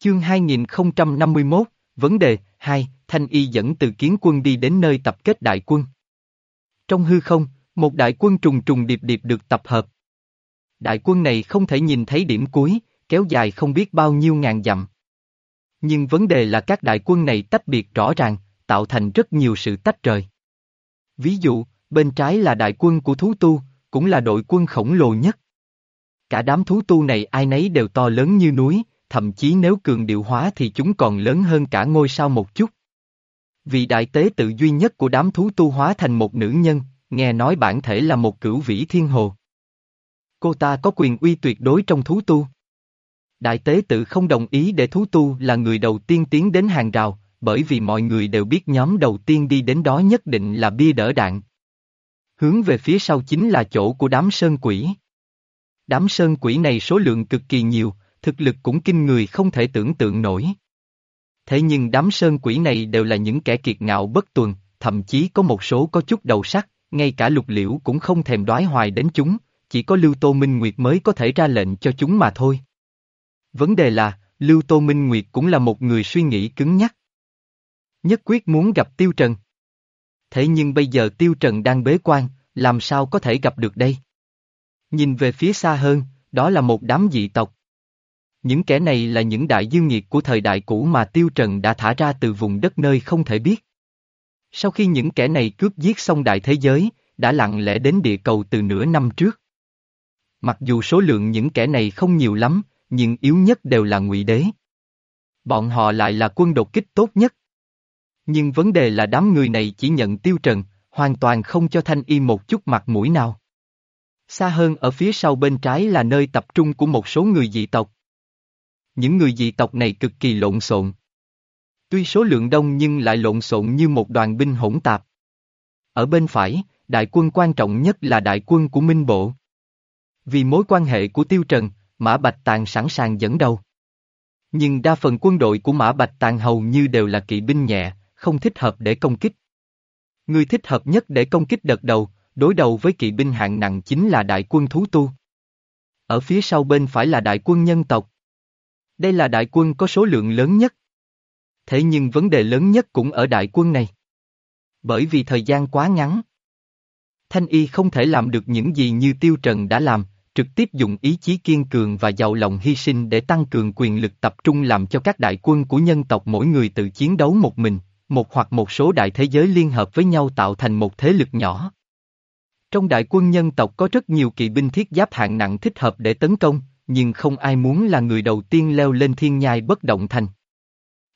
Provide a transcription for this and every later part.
Chương 2051, vấn đề, 2, Thanh Y dẫn từ kiến quân đi đến nơi tập kết đại quân. Trong hư không, một đại quân trùng trùng điệp điệp được tập hợp. Đại quân này không thể nhìn thấy điểm cuối, kéo dài không biết bao nhiêu ngàn dặm. Nhưng vấn đề là các đại quân này tách biệt rõ ràng, tạo thành rất nhiều sự tách rời. Ví dụ, bên trái là đại quân của thú tu, cũng là đội quân khổng lồ nhất. Cả đám thú tu này ai nấy đều to lớn như núi, thậm chí nếu cường điệu hóa thì chúng còn lớn hơn cả ngôi sao một chút. Vì đại tế tự duy nhất của đám thú tu hóa thành một nữ nhân, nghe nói bản thể là một cửu vĩ thiên hồ. Cô ta có quyền uy tuyệt đối trong thú tu. Đại tế tự không đồng ý để thú tu là người đầu tiên tiến đến hàng rào, bởi vì mọi người đều biết nhóm đầu tiên đi đến đó nhất định là bia đỡ đạn. Hướng về phía sau chính là chỗ của đám sơn quỷ. Đám sơn quỷ này số lượng cực kỳ nhiều, thực lực cũng kinh người không thể tưởng tượng nổi. Thế nhưng đám sơn quỷ này đều là những kẻ kiệt ngạo bất tuần, thậm chí có một số có chút đầu sắc, ngay cả lục liễu cũng không thèm đoái hoài đến chúng, chỉ có Lưu Tô Minh Nguyệt mới có thể ra lệnh cho chúng mà thôi. Vấn đề là, Lưu Tô Minh Nguyệt cũng là một người suy nghĩ cứng nhắc. Nhất quyết muốn gặp Tiêu Trần. Thế nhưng bây giờ Tiêu Trần đang bế quan, làm sao có thể gặp được đây? Nhìn về phía xa hơn, đó là một đám dị tộc. Những kẻ này là những đại dương nhiệt của thời đại cũ mà Tiêu Trần đã thả ra từ vùng đất nơi không thể biết. Sau khi những kẻ này cướp giết xong đại thế giới, đã lặng lẽ đến địa cầu từ nửa năm trước. Mặc dù số lượng những kẻ này không nhiều lắm, nhưng yếu nhất đều là ngụy đế. Bọn họ lại là quân đột kích tốt nhất. Nhưng vấn đề là đám người này chỉ nhận tiêu trần, hoàn toàn không cho thanh y một chút mặt mũi nào. Xa hơn ở phía sau bên trái là nơi tập trung của một số người dị tộc. Những người dị tộc này cực kỳ lộn xộn. Tuy số lượng đông nhưng lại lộn xộn như một đoàn binh hỗn tạp. Ở bên phải, đại quân quan trọng nhất là đại quân của Minh Bộ. Vì mối quan hệ của Tiêu Trần, Mã Bạch Tàng sẵn sàng dẫn đầu. Nhưng đa phần quân đội của Mã Bạch Tàng hầu như đều là kỵ binh nhẹ, không thích hợp để công kích. Người thích hợp nhất để công kích đợt đầu, đối đầu với kỵ binh hạng nặng chính là đại quân thú tu. Ở phía sau bên phải là đại quân nhân tộc. Đây là đại quân có số lượng lớn nhất. Thế nhưng vấn đề lớn nhất cũng ở đại quân này. Bởi vì thời gian quá ngắn. Thanh y không thể làm được những gì như Tiêu Trần đã làm, trực tiếp dùng ý chí kiên cường và giàu lòng hy sinh để tăng cường quyền lực tập trung làm cho các đại quân của nhân tộc mỗi người tự chiến đấu một mình, một hoặc một số đại thế giới liên hợp với nhau tạo thành một thế lực nhỏ. Trong đại quân nhân tộc có rất nhiều kỵ binh thiết giáp hạng nặng thích hợp để tấn công, nhưng không ai muốn là người đầu tiên leo lên thiên nhai bất động thành.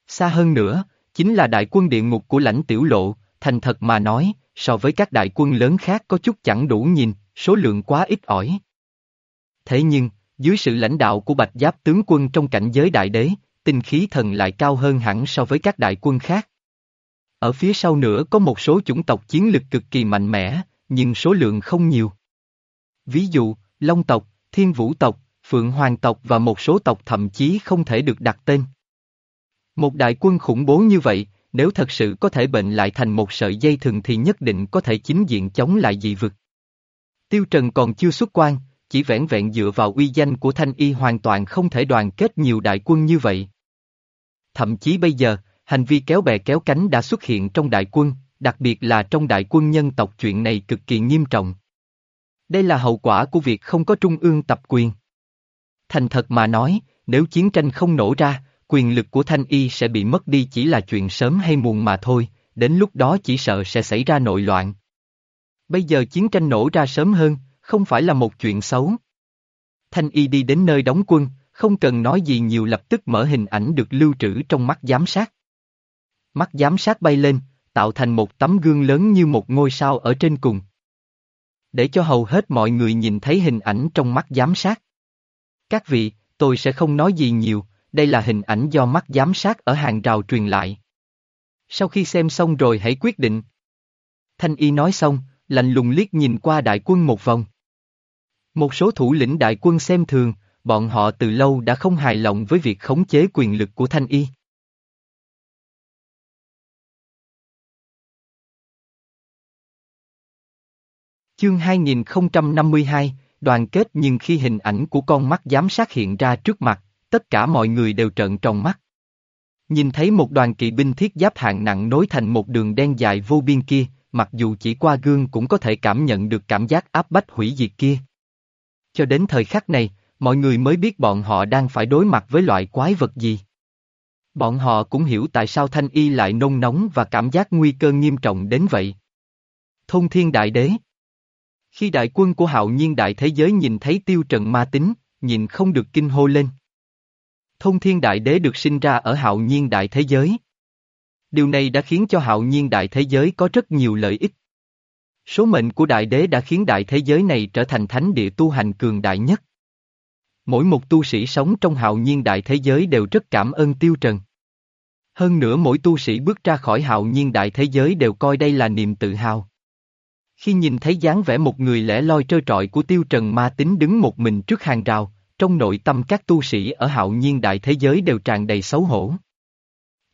Xa hơn nữa, chính là đại quân địa ngục của lãnh tiểu lộ, thành thật mà nói, so với các đại quân lớn khác có chút chẳng đủ nhìn, số lượng quá ít ỏi. Thế nhưng, dưới sự lãnh đạo của bạch giáp tướng quân trong cảnh giới đại đế, tinh khí thần lại cao hơn hẳn so với các đại quân khác. Ở phía sau nữa có một số chủng tộc chiến lực cực kỳ mạnh mẽ, nhưng số lượng không nhiều. Ví dụ, Long tộc, Thiên Vũ tộc, Phượng Hoàng tộc và một số tộc thậm chí không thể được đặt tên. Một đại quân khủng bố như vậy, nếu thật sự có thể bệnh lại thành một sợi dây thừng thì nhất định có thể chính diện chống lại dị vực. Tiêu Trần còn chưa xuất quan, chỉ vẻn vẹn dựa vào uy danh của Thanh Y hoàn toàn không thể đoàn kết nhiều đại quân như vậy. Thậm chí bây giờ, hành vi kéo bè kéo cánh đã xuất hiện trong đại quân, đặc biệt là trong đại quân nhân tộc chuyện này cực kỳ nghiêm trọng. Đây là hậu quả của việc không có trung ương tập quyền. Thành thật mà nói, nếu chiến tranh không nổ ra, quyền lực của Thanh Y sẽ bị mất đi chỉ là chuyện sớm hay muộn mà thôi, đến lúc đó chỉ sợ sẽ xảy ra nội loạn. Bây giờ chiến tranh nổ ra sớm hơn, không phải là một chuyện xấu. Thanh Y đi đến nơi đóng quân, không cần nói gì nhiều lập tức mở hình ảnh được lưu trữ trong mắt giám sát. Mắt giám sát bay lên, tạo thành một tấm gương lớn như một ngôi sao ở trên cùng. Để cho hầu hết mọi người nhìn thấy hình ảnh trong mắt giám sát. Các vị, tôi sẽ không nói gì nhiều, đây là hình ảnh do mắt giám sát ở hàng rào truyền lại. Sau khi xem xong rồi hãy quyết định. Thanh y nói xong, lạnh lùng liếc nhìn qua đại quân một vòng. Một số thủ lĩnh đại quân xem thường, bọn họ từ lâu đã không hài lòng với việc khống chế quyền lực của Thanh y. Chương 2052, đoàn kết nhưng khi hình ảnh của con mắt giám sát hiện ra trước mặt, tất cả mọi người đều trợn tròn mắt. Nhìn thấy một đoàn kỵ binh thiết giáp hạng nặng nối thành một đường đen dài vô biên kia, mặc dù chỉ qua gương cũng có thể cảm nhận được cảm giác áp bách hủy diệt kia. Cho đến thời khắc này, mọi người mới biết bọn họ đang phải đối mặt với loại quái vật gì. Bọn họ cũng hiểu tại sao Thanh Y lại nôn nóng và cảm giác nguy cơ nghiêm trọng đến vậy. Thôn Thiên Đại Đế khi đại quân của hạo nhiên đại thế giới nhìn thấy tiêu trần ma tính, nhìn không được kinh hô lên. Thông Thiên Đại Đế được sinh ra ở hạo nhiên đại thế giới. Điều này đã khiến cho hạo nhiên đại thế giới có rất nhiều lợi ích. Số mệnh của đại đế đã khiến đại thế giới này trở thành thánh địa tu hành cường đại nhất. Mỗi một tu sĩ sống trong hạo nhiên đại thế giới đều rất cảm ơn tiêu trần. Hơn nữa mỗi tu sĩ bước ra khỏi hạo nhiên đại thế giới đều coi đây là niềm tự hào. Khi nhìn thấy dáng vẻ một người lẻ loi trơ trọi của tiêu trần ma tính đứng một mình trước hàng rào, trong nội tâm các tu sĩ ở hạo nhiên đại thế giới đều tràn đầy xấu hổ.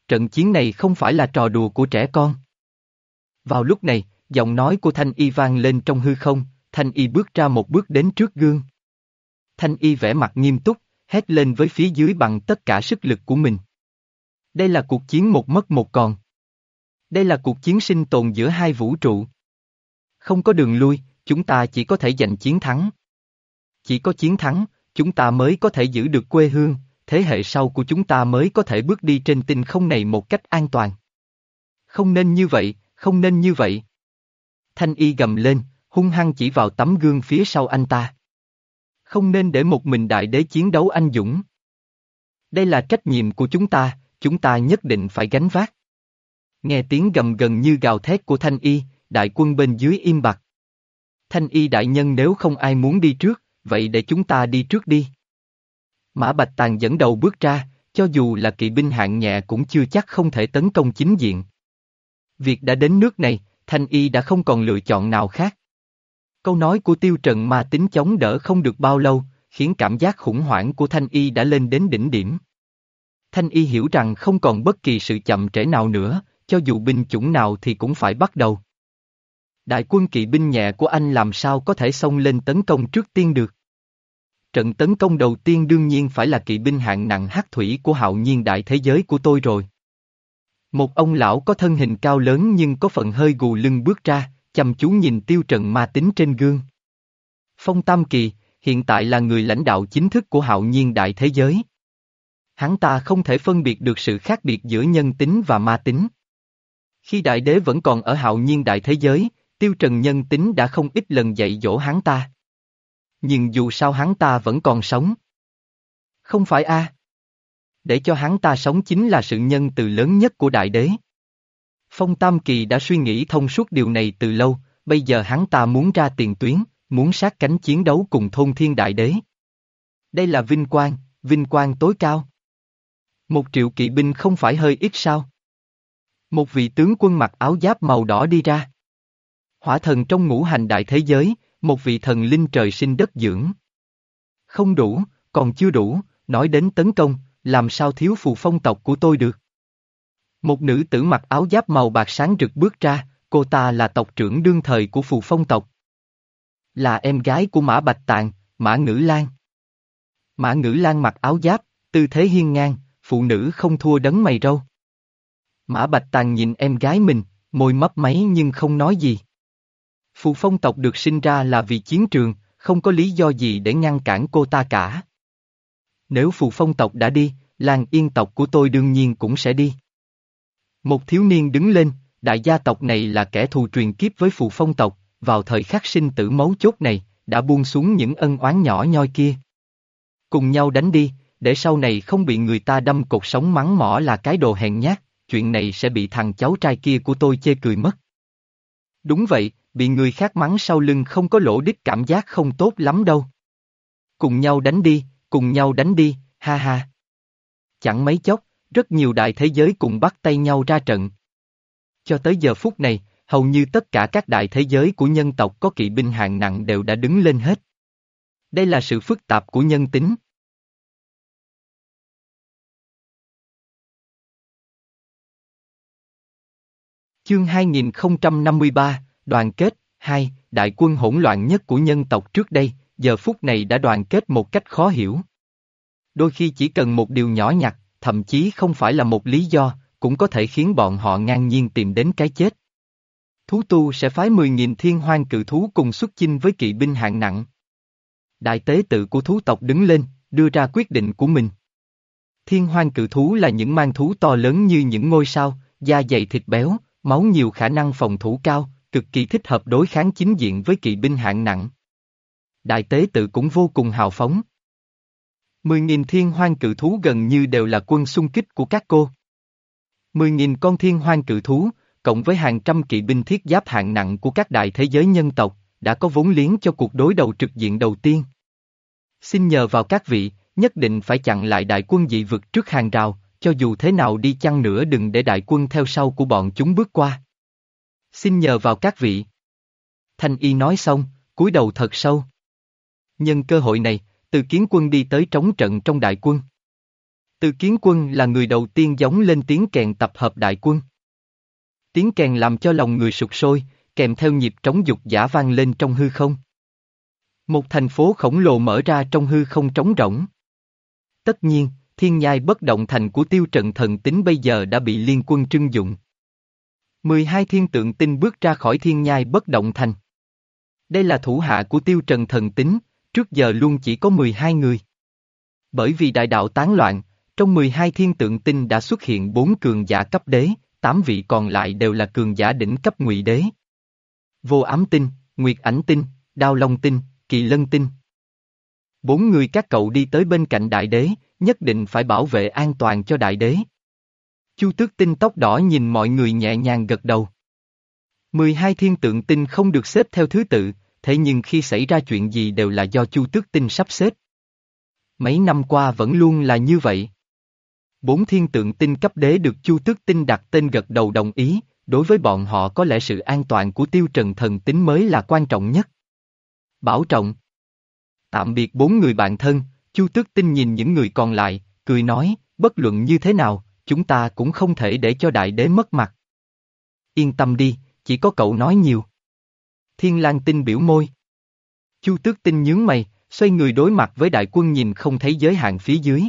Trận chiến này không phải là trò đùa của trẻ con. Vào lúc này, giọng nói của Thanh Y vang lên trong hư không, Thanh Y bước ra một bước đến trước gương. Thanh Y vẽ mặt nghiêm túc, hét lên với phía dưới bằng tất cả sức lực của mình. Đây là cuộc chiến một mất một còn. Đây là cuộc chiến sinh tồn giữa hai vũ trụ. Không có đường lui, chúng ta chỉ có thể giành chiến thắng. Chỉ có chiến thắng, chúng ta mới có thể giữ được quê hương, thế hệ sau của chúng ta mới có thể bước đi trên tinh không này một cách an toàn. Không nên như vậy, không nên như vậy. Thanh y gầm lên, hung hăng chỉ vào tấm gương phía sau anh ta. Không nên để một mình đại đế chiến đấu anh dũng. Đây là trách nhiệm của chúng ta, chúng ta nhất định phải gánh vác. Nghe tiếng gầm gần như gào thét của Thanh y, đại quân bên dưới im bặt. Thanh y đại nhân nếu không ai muốn đi trước, vậy để chúng ta đi trước đi. Mã Bạch Tàng dẫn đầu bước ra, cho dù là kỵ binh hạng nhẹ cũng chưa chắc không thể tấn công chính diện. Việc đã đến nước này, Thanh Y đã không còn lựa chọn nào khác. Câu nói của Tiêu Trần mà tính chống đỡ không được bao lâu, khiến cảm giác khủng hoảng của Thanh Y đã lên đến đỉnh điểm. Thanh Y hiểu rằng không còn bất kỳ sự chậm trễ nào nữa, cho dù binh chủng nào thì cũng phải bắt đầu. Đại quân kỵ binh nhẹ của anh làm sao có thể xông lên tấn công trước tiên được. Trận tấn công đầu tiên đương nhiên phải là kỵ binh hạng nặng hắc thủy của hạo nhiên đại thế giới của tôi rồi. Một ông lão có thân hình cao lớn nhưng có phần hơi gù lưng bước ra, chăm chú nhìn tiêu trần ma tính trên gương. Phong Tam Kỳ, hiện tại là người lãnh đạo chính thức của hạo nhiên đại thế giới. Hắn ta không thể phân biệt được sự khác biệt giữa nhân tính và ma tính. Khi đại đế vẫn còn ở hạo nhiên đại thế giới, tiêu trần nhân tính đã không ít lần dạy dỗ hắn ta. Nhưng dù sao hắn ta vẫn còn sống. Không phải a? Để cho hắn ta sống chính là sự nhân từ lớn nhất của đại đế. Phong Tam Kỳ đã suy nghĩ thông suốt điều này từ lâu, bây giờ hắn ta muốn ra tiền tuyến, muốn sát cánh chiến đấu cùng thôn thiên đại đế. Đây là vinh quang, vinh quang tối cao. Một triệu kỵ binh không phải hơi ít sao? Một vị tướng quân mặc áo giáp màu đỏ đi ra. Hỏa thần trong ngũ hành đại thế giới, một vị thần linh trời sinh đất dưỡng. Không đủ, còn chưa đủ, nói đến tấn công, làm sao thiếu phù phong tộc của tôi được. Một nữ tử mặc áo giáp màu bạc sáng rực bước ra, cô ta là tộc trưởng đương thời của phù phong tộc. Là em gái của Mã Bạch Tạng, Mã Ngữ Lan. Mã Ngữ Lan mặc áo giáp, tư thế hiên ngang, phụ nữ không thua đấng mày râu. Mã Bạch Tàng nhìn em gái mình, môi mấp máy nhưng không nói gì. Phù phong tộc được sinh ra là vì chiến trường, không có lý do gì để ngăn cản cô ta cả. Nếu phù phong tộc đã đi, làng yên tộc của tôi đương nhiên cũng sẽ đi. Một thiếu niên đứng lên, đại gia tộc này là kẻ thù truyền kiếp với phù phong tộc, vào thời khắc sinh tử mấu chốt này, đã buông xuống những ân oán nhỏ nhoi kia. Cùng nhau đánh đi, để sau này không bị người ta đâm cột sống mắng mỏ là cái đồ hèn nhát, chuyện này sẽ bị thằng cháu trai kia của tôi chê cười mất. Đúng vậy, bị người khác mắng sau lưng không có lỗ đích cảm giác không tốt lắm đâu. Cùng nhau đánh đi, cùng nhau đánh đi, ha ha. Chẳng mấy chốc, rất nhiều đại thế giới cùng bắt tay nhau ra trận. Cho tới giờ phút này, hầu như tất cả các đại thế giới của nhân tộc có kỵ binh hạng nặng đều đã đứng lên hết. Đây là sự phức tạp của nhân tính. Chương 2053, Đoàn kết, 2, đại quân hỗn loạn nhất của nhân tộc trước đây, giờ phút này đã đoàn kết một cách khó hiểu. Đôi khi chỉ cần một điều nhỏ nhặt, thậm chí không phải là một lý do, cũng có thể khiến bọn họ ngang nhiên tìm đến cái chết. Thú tu sẽ phái 10.000 thiên hoang cự thú cùng xuất chinh với kỵ binh hạng nặng. Đại tế tự của thú tộc đứng lên, đưa ra quyết định của mình. Thiên hoang cự thú là những mang thú to lớn như những ngôi sao, da dày thịt béo, máu nhiều khả năng phòng thủ cao, cực kỳ thích hợp đối kháng chính diện với kỵ binh hạng nặng. Đại tế tự cũng vô cùng hào phóng. Mười nghìn thiên hoang cự thú gần như đều là quân xung kích của các cô. Mười nghìn con thiên hoang cự thú, cộng với hàng trăm kỵ binh thiết giáp hạng nặng của các đại thế giới nhân tộc, đã có vốn liếng cho cuộc đối đầu trực diện đầu tiên. Xin nhờ vào các vị, nhất định phải chặn lại đại quân dị vực trước hàng rào, cho dù thế nào đi chăng nữa đừng để đại quân theo sau của bọn chúng bước qua. Xin nhờ vào các vị. Thanh y nói xong, cúi đầu thật sâu. Nhân cơ hội này, từ kiến quân đi tới trống trận trong đại quân. Từ kiến quân là người đầu tiên giống lên tiếng kèn tập hợp đại quân. Tiếng kèn làm cho lòng người sụt sôi, kèm theo nhịp trống dục giả vang lên trong hư không. Một thành phố khổng lồ mở ra trong hư không trống rỗng. Tất nhiên, thiên nhai bất động thành của tiêu trận thần tính bây giờ đã bị liên quân trưng dụng. 12 thiên tượng tinh bước ra khỏi thiên nhai bất động thành. Đây là thủ hạ của tiêu trần thần tính, trước giờ luôn chỉ có 12 người. Bởi vì đại đạo tán loạn, trong 12 thiên tượng tinh đã xuất hiện 4 cường giả cấp đế, 8 vị còn lại đều là cường giả đỉnh cấp ngụy đế. Vô ám tinh, nguyệt ảnh tinh, đao long tinh, kỳ lân tinh. Bốn người các cậu đi tới bên cạnh đại đế, nhất định phải bảo vệ an toàn cho đại đế. Chu tước tinh tóc đỏ nhìn mọi người nhẹ nhàng gật đầu. 12 thiên tượng tinh không được xếp theo thứ tự, thế nhưng khi xảy ra chuyện gì đều là do Chu tước tinh sắp xếp. Mấy năm qua vẫn luôn là như vậy. Bốn thiên tượng tinh cấp đế được Chu tước tinh đặt tên gật đầu đồng ý, đối với bọn họ có lẽ sự an toàn của tiêu trần thần tính mới là quan trọng nhất. Bảo trọng. Tạm biệt bốn người bạn thân, Chu tước tinh nhìn những người còn lại, cười nói, bất luận như thế nào, chúng ta cũng không thể để cho đại đế mất mặt. Yên tâm đi, chỉ có cậu nói nhiều. Thiên lang tinh biểu môi. Chu tước tinh nhướng mày, xoay người đối mặt với đại quân nhìn không thấy giới hạn phía dưới.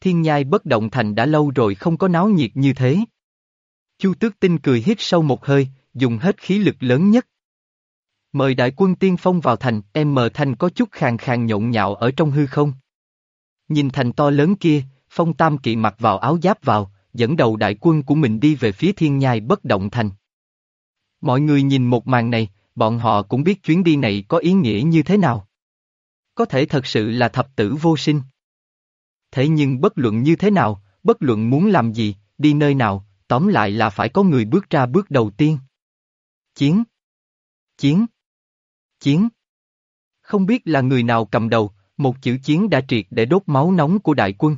Thiên nhai bất động thành đã lâu rồi không có náo nhiệt như thế. Chu tước tinh cười hít sâu một hơi, dùng hết khí lực lớn nhất. Mời đại quân tiên phong vào thành, em mờ thành có chút khàn khàn nhộn nhạo ở trong hư không. Nhìn thành to lớn kia, Phong Tam Kỵ mặc vào áo giáp vào, dẫn đầu đại quân của mình đi về phía thiên nhai bất động thành. Mọi người nhìn một màn này, bọn họ cũng biết chuyến đi này có ý nghĩa như thế nào. Có thể thật sự là thập tử vô sinh. Thế nhưng bất luận như thế nào, bất luận muốn làm gì, đi nơi nào, tóm lại là phải có người bước ra bước đầu tiên. Chiến. Chiến. Chiến. Không biết là người nào cầm đầu, một chữ chiến đã triệt để đốt máu nóng của đại quân.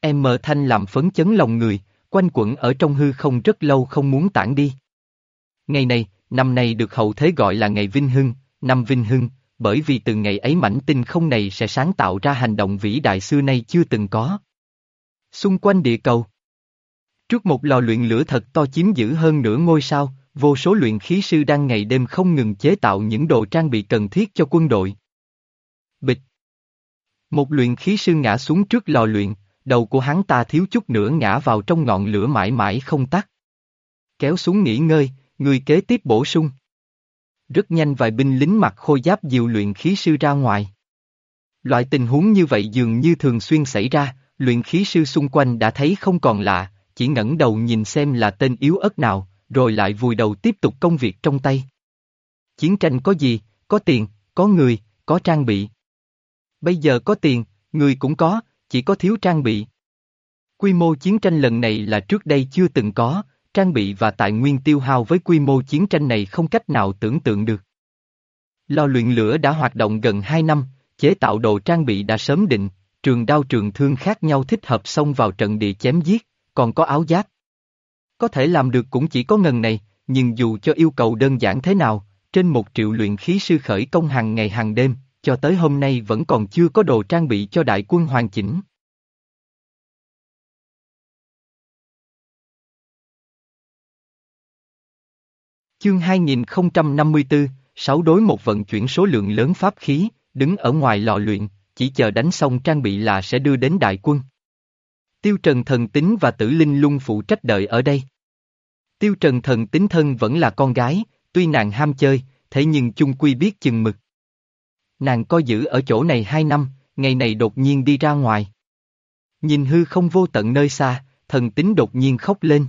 Em mờ thanh làm phấn chấn lòng người, quanh quẩn ở trong hư không rất lâu không muốn tản đi. Ngày này, năm nay được hậu thế gọi là ngày Vinh Hưng, năm Vinh Hưng, bởi vì từ ngày ấy mảnh tinh không này sẽ sáng tạo ra hành động vĩ đại xưa nay chưa từng có. Xung quanh địa cầu Trước một lò luyện lửa thật to chiếm giữ hơn nửa ngôi sao, vô số luyện khí sư đang ngày đêm không ngừng chế tạo những đồ trang bị cần thiết cho quân đội. Bịch Một luyện khí sư ngã xuống trước lò luyện, đầu của hắn ta thiếu chút nữa ngã vào trong ngọn lửa mãi mãi không tắt. Kéo xuống nghỉ ngơi, người kế tiếp bổ sung. Rất nhanh vài binh lính mặc khôi giáp dìu luyện khí sư ra ngoài. Loại tình huống như vậy dường như thường xuyên xảy ra, luyện khí sư xung quanh đã thấy không còn lạ, chỉ ngẩng đầu nhìn xem là tên yếu ớt nào, rồi lại vùi đầu tiếp tục công việc trong tay. Chiến tranh có gì, có tiền, có người, có trang bị. Bây giờ có tiền, người cũng có, chỉ có thiếu trang bị. Quy mô chiến tranh lần này là trước đây chưa từng có, trang bị và tài nguyên tiêu hao với quy mô chiến tranh này không cách nào tưởng tượng được. Lò luyện lửa đã hoạt động gần 2 năm, chế tạo đồ trang bị đã sớm định, trường đao trường thương khác nhau thích hợp xông vào trận địa chém giết, còn có áo giáp. Có thể làm được cũng chỉ có ngần này, nhưng dù cho yêu cầu đơn giản thế nào, trên một triệu luyện khí sư khởi công hàng ngày hàng đêm, cho tới hôm nay vẫn còn chưa có đồ trang bị cho đại quân hoàn chỉnh. Chương 2054, sáu đối một vận chuyển số lượng lớn pháp khí, đứng ở ngoài lò luyện, chỉ chờ đánh xong trang bị là sẽ đưa đến đại quân. Tiêu Trần thần tính và tử linh lung phụ trách đợi ở đây. Tiêu Trần thần tính thân vẫn là con gái, tuy nàng ham chơi, thế nhưng chung quy biết chừng mực. Nàng coi giữ ở chỗ này hai năm, ngày này đột nhiên đi ra ngoài. Nhìn hư không vô tận nơi xa, thần tính đột nhiên khóc lên.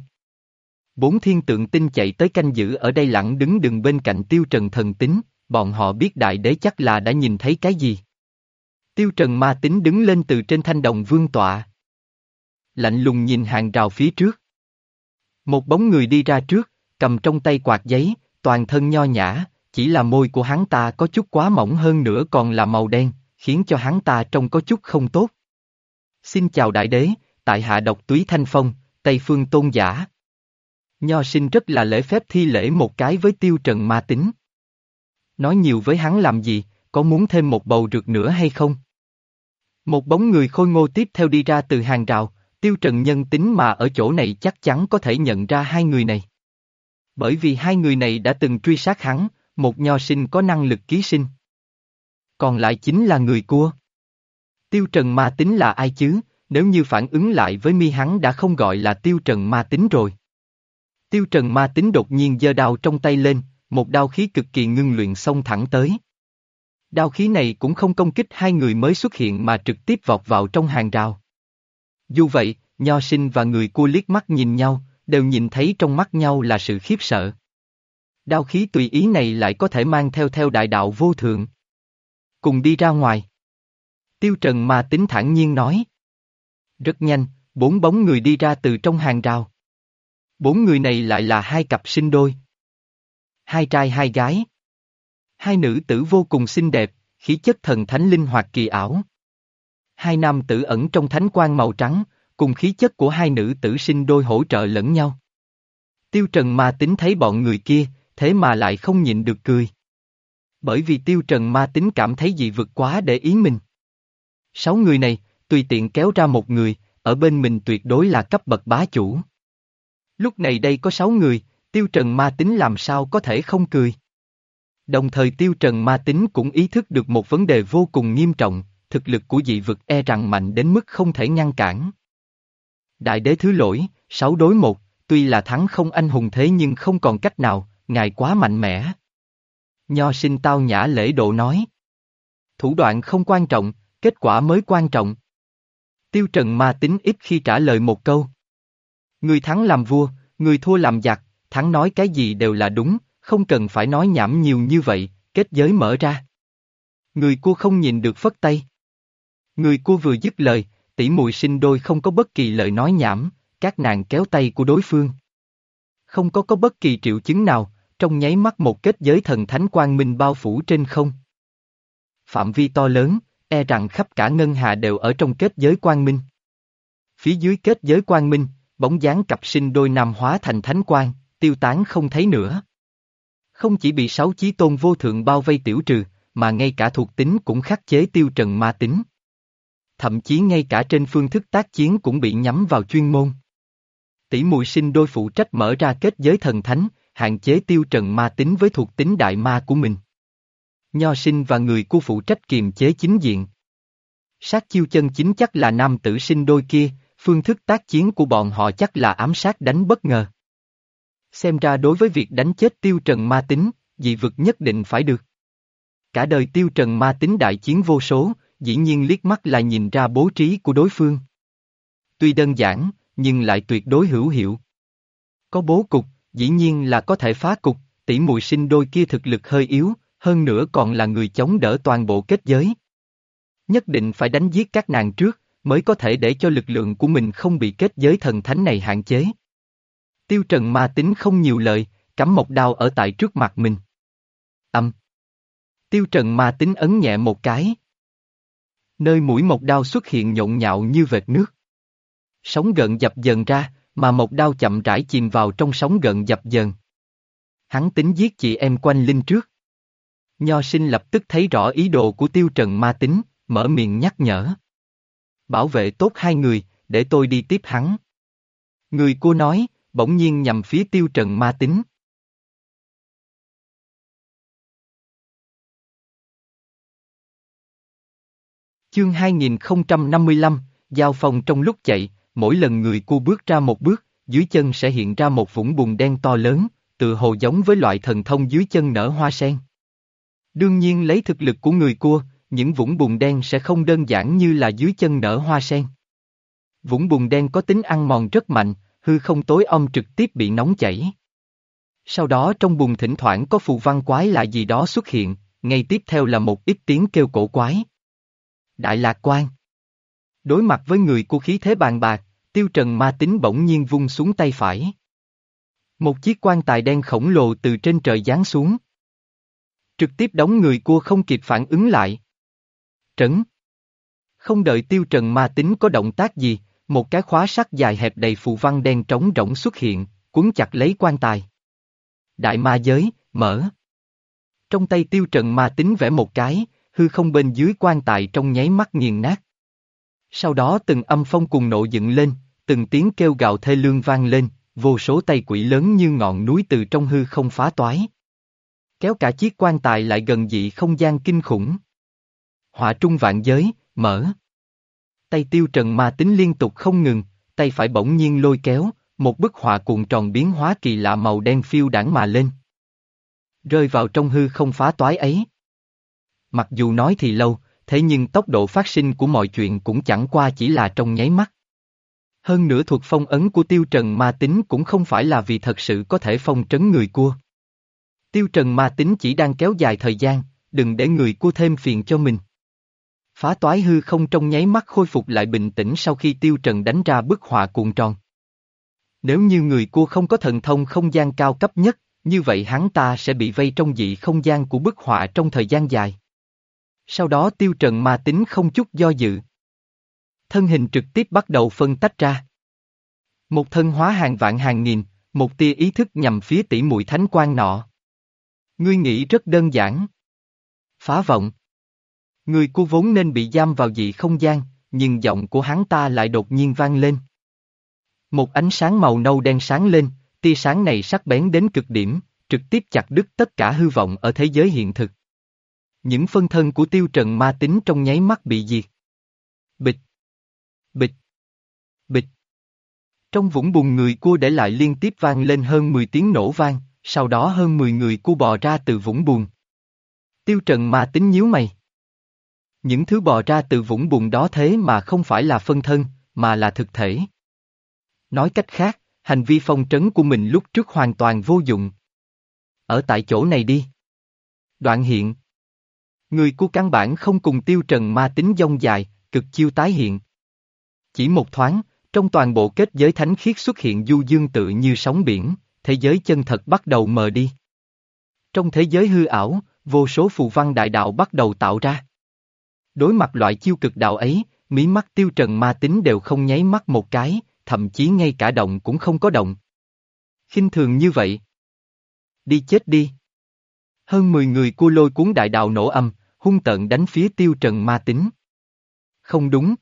Bốn thiên tượng tinh chạy tới canh giữ ở đây lặng đứng đường bên cạnh tiêu trần thần tính, bọn họ biết đại đế chắc là đã nhìn thấy cái gì. Tiêu trần ma tính đứng lên từ trên thanh đồng vương tọa. Lạnh lùng nhìn hàng rào phía trước. Một bóng người đi ra trước, cầm trong tay quạt giấy, toàn thân nho nhã, chỉ là môi của hắn ta có chút quá mỏng hơn nữa còn là màu đen, khiến cho hắn ta trông có chút không tốt. Xin chào đại đế, tại hạ độc túy thanh phong, Tây phương tôn giả. Nho sinh rất là lễ phép thi lễ một cái với tiêu trần ma tính. Nói nhiều với hắn làm gì, có muốn thêm một bầu rượt nữa hay không? Một bóng người khôi ngô tiếp theo đi ra từ hàng rào, tiêu trần nhân tính mà ở chỗ này chắc chắn có thể nhận ra hai người này. Bởi vì hai người này đã từng truy sát hắn, một nho sinh có năng lực ký sinh. Còn lại chính là người cua. Tiêu trần ma tính là ai chứ, nếu như phản ứng lại với mi hắn đã không gọi là tiêu trần ma tính rồi. Tiêu trần ma tính đột nhiên giơ đao trong tay lên, một đao khí cực kỳ ngưng luyện xông thẳng tới. Đao khí này cũng không công kích hai người mới xuất hiện mà trực tiếp vọt vào trong hàng rào. Dù vậy, Nho sinh và người cua liếc mắt nhìn nhau, đều nhìn thấy trong mắt nhau là sự khiếp sợ. Đao khí tùy ý này lại có thể mang theo theo đại đạo vô thượng. Cùng đi ra ngoài. Tiêu Trần mà tính thản nhiên nói. Rất nhanh, bốn bóng người đi ra từ trong hàng rào. Bốn người này lại là hai cặp sinh đôi. Hai trai hai gái. Hai nữ tử vô cùng xinh đẹp, khí chất thần thánh linh hoạt kỳ ảo. Hai nam tử ẩn trong thánh quang màu trắng, cùng khí chất của hai nữ tử sinh đôi hỗ trợ lẫn nhau. Tiêu Trần ma tính thấy bọn người kia, thế mà lại không nhịn được cười. Bởi vì Tiêu Trần ma tính cảm thấy gì vượt quá để ý mình. Sáu người này, tùy tiện kéo ra một người, ở bên mình tuyệt đối là cấp bậc bá chủ. Lúc này đây có sáu người, Tiêu Trần ma tính làm sao có thể không cười. Đồng thời Tiêu Trần ma tính cũng ý thức được một vấn đề vô cùng nghiêm trọng, thực lực của dị vực e rằng mạnh đến mức không thể ngăn cản. Đại đế thứ lỗi, sáu đối một, tuy là thắng không anh hùng thế nhưng không còn cách nào, ngài quá mạnh mẽ. Nho sinh tao nhã lễ độ nói. Thủ đoạn không quan trọng, kết quả mới quan trọng. Tiêu Trần ma tính ít khi trả lời một câu. Người thắng làm vua, người thua làm giặc, thắng nói cái gì đều là đúng, không cần phải nói nhảm nhiều như vậy, kết giới mở ra. Người cua không nhìn được phất tay. Người cô vừa dứt lời, tỷ muội sinh đôi không có bất kỳ lời nói nhảm, các nàng kéo tay của đối phương. Không có có bất kỳ triệu chứng nào, trong nháy mắt một kết giới thần thánh quang minh bao phủ trên không. Phạm vi to lớn, e rằng khắp cả ngân hà đều ở trong kết giới quang minh. Phía dưới kết giới quang minh, bóng dáng cặp sinh đôi nam hóa thành thánh quang, tiêu tán không thấy nữa. Không chỉ bị sáu chí tôn vô thượng bao vây tiểu trừ, mà ngay cả thuộc tính cũng khắc chế tiêu trần ma tính. Thậm chí ngay cả trên phương thức tác chiến cũng bị nhắm vào chuyên môn. Tỷ mùi sinh đôi phụ trách mở ra kết giới thần thánh, hạn chế tiêu trần ma tính với thuộc tính đại ma của mình. Nho sinh và người cu phụ trách kiềm chế chính diện. Sát chiêu chân chính chắc là nam tử sinh đôi kia, phương thức tác chiến của bọn họ chắc là ám sát đánh bất ngờ. Xem ra đối với việc đánh chết tiêu trần ma tính, dị vực nhất định phải được. Cả đời tiêu trần ma tính đại chiến vô số, dĩ nhiên liếc mắt là nhìn ra bố trí của đối phương. Tuy đơn giản, nhưng lại tuyệt đối hữu hiệu. Có bố cục, dĩ nhiên là có thể phá cục, tỷ mùi sinh đôi kia thực lực hơi yếu, hơn nữa còn là người chống đỡ toàn bộ kết giới. Nhất định phải đánh giết các nàng trước, mới có thể để cho lực lượng của mình không bị kết giới thần thánh này hạn chế. Tiêu Trần ma tính không nhiều lời, cắm một đao ở tại trước mặt mình. Âm. Tiêu Trần ma tính ấn nhẹ một cái. Nơi mũi một đao xuất hiện nhộn nhạo như vệt nước. Sóng gợn dập dần ra, mà một đao chậm rãi chìm vào trong sóng gợn dập dần. Hắn tính giết chị em quanh linh trước. Nho sinh lập tức thấy rõ ý đồ của tiêu trần ma tính, mở miệng nhắc nhở. Bảo vệ tốt hai người, để tôi đi tiếp hắn. Người cô nói, bỗng nhiên nhằm phía tiêu trần ma tính. Chương 2055, giao phòng trong lúc chạy, mỗi lần người cua bước ra một bước, dưới chân sẽ hiện ra một vũng bùn đen to lớn, tự hồ giống với loại thần thông dưới chân nở hoa sen. Đương nhiên lấy thực lực của người cua, những vũng bùn đen sẽ không đơn giản như là dưới chân nở hoa sen. Vũng bùn đen có tính ăn mòn rất mạnh, hư không tối om trực tiếp bị nóng chảy. Sau đó trong bùn thỉnh thoảng có phù văn quái lạ gì đó xuất hiện, ngay tiếp theo là một ít tiếng kêu cổ quái. Đại Lạc Quan Đối mặt với người của khí thế bàn bạc, tiêu trần ma tính bỗng nhiên vung xuống tay phải. Một chiếc quan tài đen khổng lồ từ trên trời giáng xuống. Trực tiếp đóng người cua không kịp phản ứng lại. Trấn. Không đợi tiêu trần ma tính có động tác gì, một cái khóa sắt dài hẹp đầy phù văn đen trống rỗng xuất hiện, cuốn chặt lấy quan tài. Đại ma giới, mở. Trong tay tiêu trần ma tính vẽ một cái, hư không bên dưới quan tài trong nháy mắt nghiền nát. Sau đó từng âm phong cùng nộ dựng lên, từng tiếng kêu gào thê lương vang lên, vô số tay quỷ lớn như ngọn núi từ trong hư không phá toái. Kéo cả chiếc quan tài lại gần dị không gian kinh khủng. Họa trung vạn giới, mở. Tay tiêu trần ma tính liên tục không ngừng, tay phải bỗng nhiên lôi kéo, một bức họa cuộn tròn biến hóa kỳ lạ màu đen phiêu đảng mà lên. Rơi vào trong hư không phá toái ấy. Mặc dù nói thì lâu, thế nhưng tốc độ phát sinh của mọi chuyện cũng chẳng qua chỉ là trong nháy mắt. Hơn nữa thuật phong ấn của tiêu trần ma tính cũng không phải là vì thật sự có thể phong trấn người cua. Tiêu trần ma tính chỉ đang kéo dài thời gian, đừng để người cua thêm phiền cho mình. Phá toái hư không trong nháy mắt khôi phục lại bình tĩnh sau khi tiêu trần đánh ra bức họa cuộn tròn. Nếu như người cua không có thần thông không gian cao cấp nhất, như vậy hắn ta sẽ bị vây trong dị không gian của bức họa trong thời gian dài. Sau đó tiêu trần ma tính không chút do dự. Thân hình trực tiếp bắt đầu phân tách ra. Một thân hóa hàng vạn hàng nghìn, một tia ý thức nhằm phía tỷ muội thánh quan nọ. Ngươi nghĩ rất đơn giản. Phá vọng. Người cô vốn nên bị giam vào dị không gian, nhưng giọng của hắn ta lại đột nhiên vang lên. Một ánh sáng màu nâu đen sáng lên, tia sáng này sắc bén đến cực điểm, trực tiếp chặt đứt tất cả hư vọng ở thế giới hiện thực. Những phân thân của tiêu trần ma tính trong nháy mắt bị diệt. Bịch. Bịch. Bịch. Trong vũng bùn người cua để lại liên tiếp vang lên hơn 10 tiếng nổ vang, sau đó hơn 10 người cua bò ra từ vũng bùn. Tiêu trần ma tính nhíu mày. Những thứ bò ra từ vũng bùn đó thế mà không phải là phân thân, mà là thực thể. Nói cách khác, hành vi phong trấn của mình lúc trước hoàn toàn vô dụng. Ở tại chỗ này đi. Đoạn hiện. Người của căn bản không cùng tiêu trần ma tính dông dài, cực chiêu tái hiện. Chỉ một thoáng, trong toàn bộ kết giới thánh khiết xuất hiện du dương tự như sóng biển, thế giới chân thật bắt đầu mờ đi. Trong thế giới hư ảo, vô số phù văn đại đạo bắt đầu tạo ra. Đối mặt loại chiêu cực đạo ấy, mí mắt tiêu trần ma tính đều không nháy mắt một cái, thậm chí ngay cả động cũng không có động. khinh thường như vậy. Đi chết đi. Hơn 10 người cua lôi cuốn đại đạo nổ âm, hung tợn đánh phía tiêu trần ma tính. Không đúng.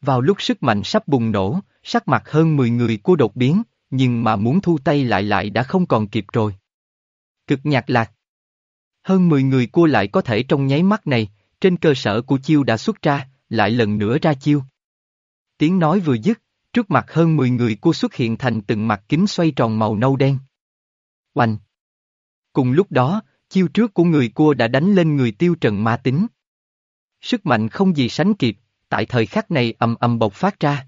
Vào lúc sức mạnh sắp bùng nổ, sắc mặt hơn 10 người cua đột biến, nhưng mà muốn thu tay lại lại đã không còn kịp rồi. Cực nhạc lạc. Hơn 10 người cua lại có thể trong nháy mắt này, trên cơ sở của chiêu đã xuất ra, lại lần nữa ra chiêu. Tiếng nói vừa dứt, trước mặt hơn 10 người cua xuất hiện thành từng mặt kính xoay tròn màu nâu đen. Oanh! Cùng lúc đó, chiêu trước của người cua đã đánh lên người tiêu trần ma tính. Sức mạnh không gì sánh kịp, tại thời khắc này ầm ầm bộc phát ra.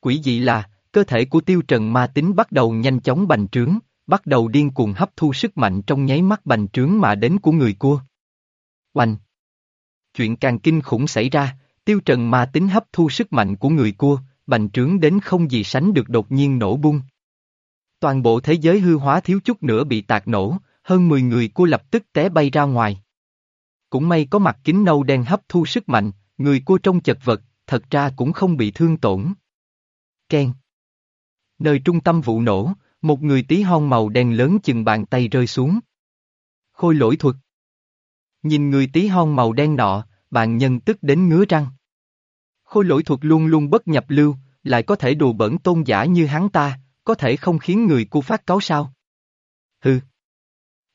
Quỷ dị là, cơ thể của tiêu trần ma tính bắt đầu nhanh chóng bành trướng, bắt đầu điên cuồng hấp thu sức mạnh trong nháy mắt bành trướng mà đến của người cua. Oanh! Chuyện càng kinh khủng xảy ra, tiêu trần ma tính hấp thu sức mạnh của người cua, bành trướng đến không gì sánh được đột nhiên nổ bung. Toàn bộ thế giới hư hóa thiếu chút nữa bị tạc nổ, hơn 10 người cua lập tức té bay ra ngoài. Cũng may có mặt kính nâu đen hấp thu sức mạnh, người cua trong chật vật, thật ra cũng không bị thương tổn. Ken. Nơi trung tâm vụ nổ, một người tí hon màu đen lớn chừng bàn tay rơi xuống. Khôi lỗi thuật. Nhìn người tí hon màu đen nọ, bạn nhân tức đến ngứa răng. Khôi lỗi thuật luôn luôn bất nhập lưu, lại có thể đùa bẩn tôn giả như hắn ta, có thể không khiến người cô phát cáo sao? Hừ.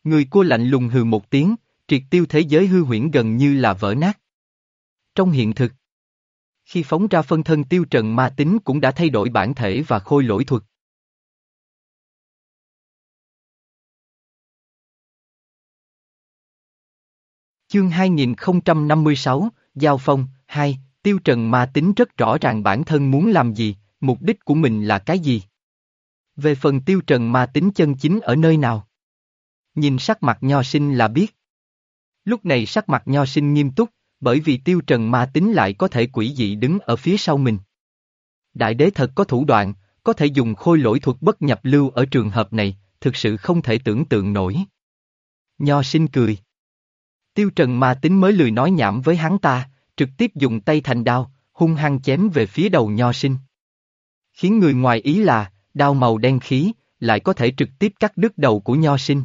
Người cô lạnh lùng hừ một tiếng, triệt tiêu thế giới hư huyễn gần như là vỡ nát. Trong hiện thực, khi phóng ra phân thân tiêu trần ma tính cũng đã thay đổi bản thể và khôi lỗi thuật. Chương 2056, Giao Phong, 2, Tiêu Trần ma tính rất rõ ràng bản thân muốn làm gì, mục đích của mình là cái gì. Về phần Tiêu Trần ma tính chân chính ở nơi nào? Nhìn sắc mặt nho sinh là biết. Lúc này sắc mặt nho sinh nghiêm túc, bởi vì Tiêu Trần ma tính lại có thể quỷ dị đứng ở phía sau mình. Đại đế thật có thủ đoạn, có thể dùng khôi lỗi thuật bất nhập lưu ở trường hợp này, thực sự không thể tưởng tượng nổi. Nho sinh cười. Tiêu Trần ma tính mới lười nói nhảm với hắn ta, trực tiếp dùng tay thành đao, hung hăng chém về phía đầu nho sinh. Khiến người ngoài ý là, đao màu đen khí, lại có thể trực tiếp cắt đứt đầu của nho sinh.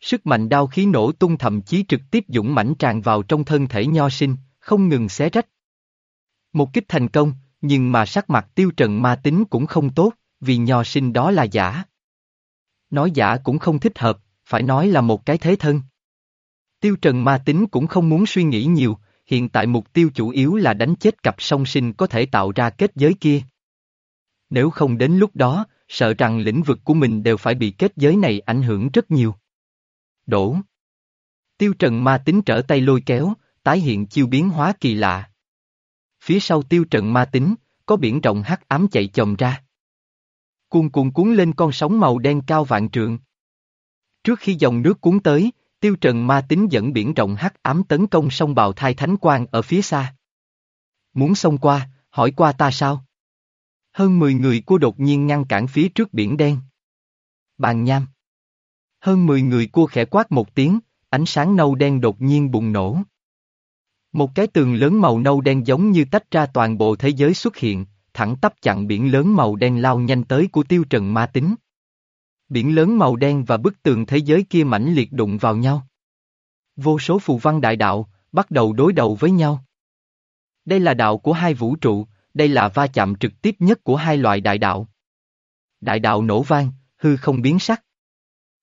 Sức mạnh đao khí nổ tung thậm chí trực tiếp dũng mãnh tràn vào trong thân thể nho sinh, không ngừng xé rách. Một kích thành công, nhưng mà sắc mặt tiêu trần ma tính cũng không tốt, vì nho sinh đó là giả. Nói giả cũng không thích hợp, phải nói là một cái thế thân. Tiêu trần ma tính cũng không muốn suy nghĩ nhiều, hiện tại mục tiêu chủ yếu là đánh chết cặp song sinh có thể tạo ra kết giới kia. Nếu không đến lúc đó, sợ rằng lĩnh vực của mình đều phải bị kết giới này ảnh hưởng rất nhiều. Đổ. Tiêu trần ma tính trở tay lôi kéo, tái hiện chiêu biến hóa kỳ lạ. Phía sau tiêu trần ma tính, có biển rộng hắc ám chạy chồng ra. Cuồn cuộn cuốn lên con sóng màu đen cao vạn trượng. Trước khi dòng nước cuốn tới, Tiêu Trần ma tính dẫn biển rộng hắc ám tấn công sông bào thai thánh quang ở phía xa. Muốn xông qua, hỏi qua ta sao? Hơn 10 người cua đột nhiên ngăn cản phía trước biển đen. Bàn nham. Hơn 10 người cua khẽ quát một tiếng, ánh sáng nâu đen đột nhiên bùng nổ. Một cái tường lớn màu nâu đen giống như tách ra toàn bộ thế giới xuất hiện, thẳng tắp chặn biển lớn màu đen lao nhanh tới của tiêu trần ma tính. Biển lớn màu đen và bức tường thế giới kia mãnh liệt đụng vào nhau. Vô số phù văn đại đạo, bắt đầu đối đầu với nhau. Đây là đạo của hai vũ trụ, đây là va chạm trực tiếp nhất của hai loại đại đạo. Đại đạo nổ vang, hư không biến sắc.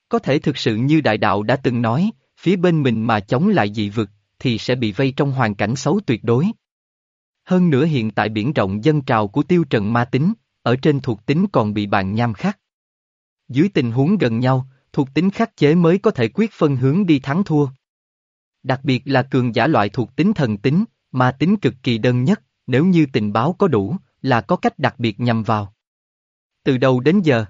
Có thể thực sự như đại đạo đã từng nói, phía bên mình mà chống lại dị vực, thì sẽ bị vây trong hoàn cảnh xấu tuyệt đối. Hơn nữa hiện tại biển rộng dân trào của tiêu trần ma tính, ở trên thuộc tính còn bị bàn nham khắc. Dưới tình huống gần nhau, thuộc tính khắc chế mới có thể quyết phân hướng đi thắng thua. Đặc biệt là cường giả loại thuộc tính thần tính, ma tính cực kỳ đơn nhất, nếu như tình báo có đủ, là có cách đặc biệt nhằm vào. Từ đầu đến giờ,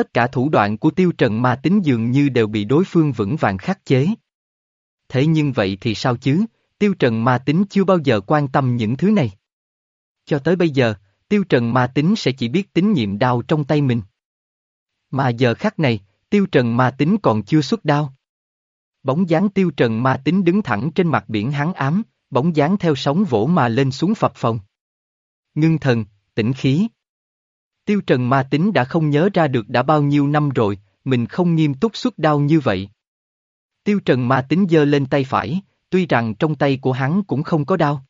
tất cả thủ đoạn của tiêu trần ma tính dường như đều bị đối phương vững vàng khắc chế. Thế nhưng vậy thì sao chứ, tiêu trần ma tính chưa bao giờ quan tâm những thứ này. Cho tới bây giờ, tiêu trần ma tính sẽ chỉ biết tín nhiệm đao trong tay mình. Mà giờ khắc này, tiêu trần ma tính còn chưa xuất đao. Bóng dáng tiêu trần ma tính đứng thẳng trên mặt biển hán ám, bóng dáng theo sóng vỗ mà lên xuống phập phồng. Ngưng thần, tĩnh khí. Tiêu trần ma tính đã không nhớ ra được đã bao nhiêu năm rồi, mình không nghiêm túc xuất đao như vậy. Tiêu trần ma tính giơ lên tay phải, tuy rằng trong tay của hắn cũng không có đao.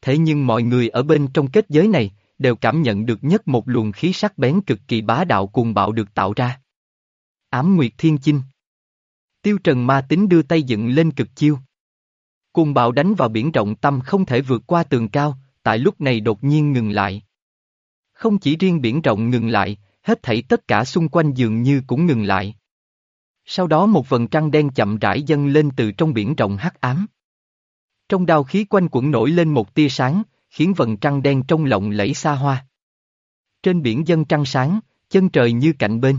Thế nhưng mọi người ở bên trong kết giới này, đều cảm nhận được nhất một luồng khí sắc bén cực kỳ bá đạo cùng bạo được tạo ra. Ám Nguyệt Thiên Chinh Tiêu Trần ma tính đưa tay dựng lên cực chiêu. cùng bạo đánh vào biển rộng tâm không thể vượt qua tường cao, tại lúc này đột nhiên ngừng lại. Không chỉ riêng biển rộng ngừng lại, hết thảy tất cả xung quanh dường như cũng ngừng lại. Sau đó một vần trăng đen chậm rãi dâng lên từ trong biển rộng hắc ám. Trong đao khí quanh quẩn nổi lên một tia sáng, khiến vần trăng đen trong lộng lẫy xa hoa. Trên biển dân trăng sáng, chân trời như cạnh bên.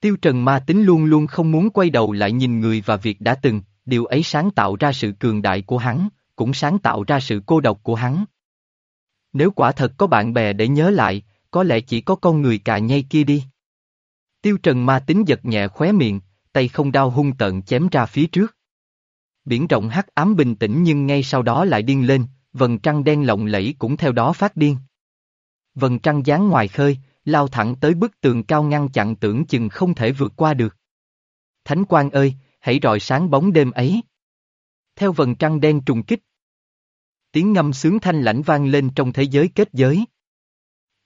Tiêu Trần ma tính luôn luôn không muốn quay đầu lại nhìn người và việc đã từng, điều ấy sáng tạo ra sự cường đại của hắn, cũng sáng tạo ra sự cô độc của hắn. Nếu quả thật có bạn bè để nhớ lại, có lẽ chỉ có con người cà nhây kia đi. Tiêu Trần ma tính giật nhẹ khóe miệng, tay không đau hung tợn chém ra phía trước. Biển rộng hắc ám bình tĩnh nhưng ngay sau đó lại điên lên, vần trăng đen lộng lẫy cũng theo đó phát điên. Vần trăng dán ngoài khơi, lao thẳng tới bức tường cao ngăn chặn tưởng chừng không thể vượt qua được. Thánh quan ơi, hãy rọi sáng bóng đêm ấy. Theo vần trăng đen trùng kích. Tiếng ngâm sướng thanh lãnh vang lên trong thế giới kết giới.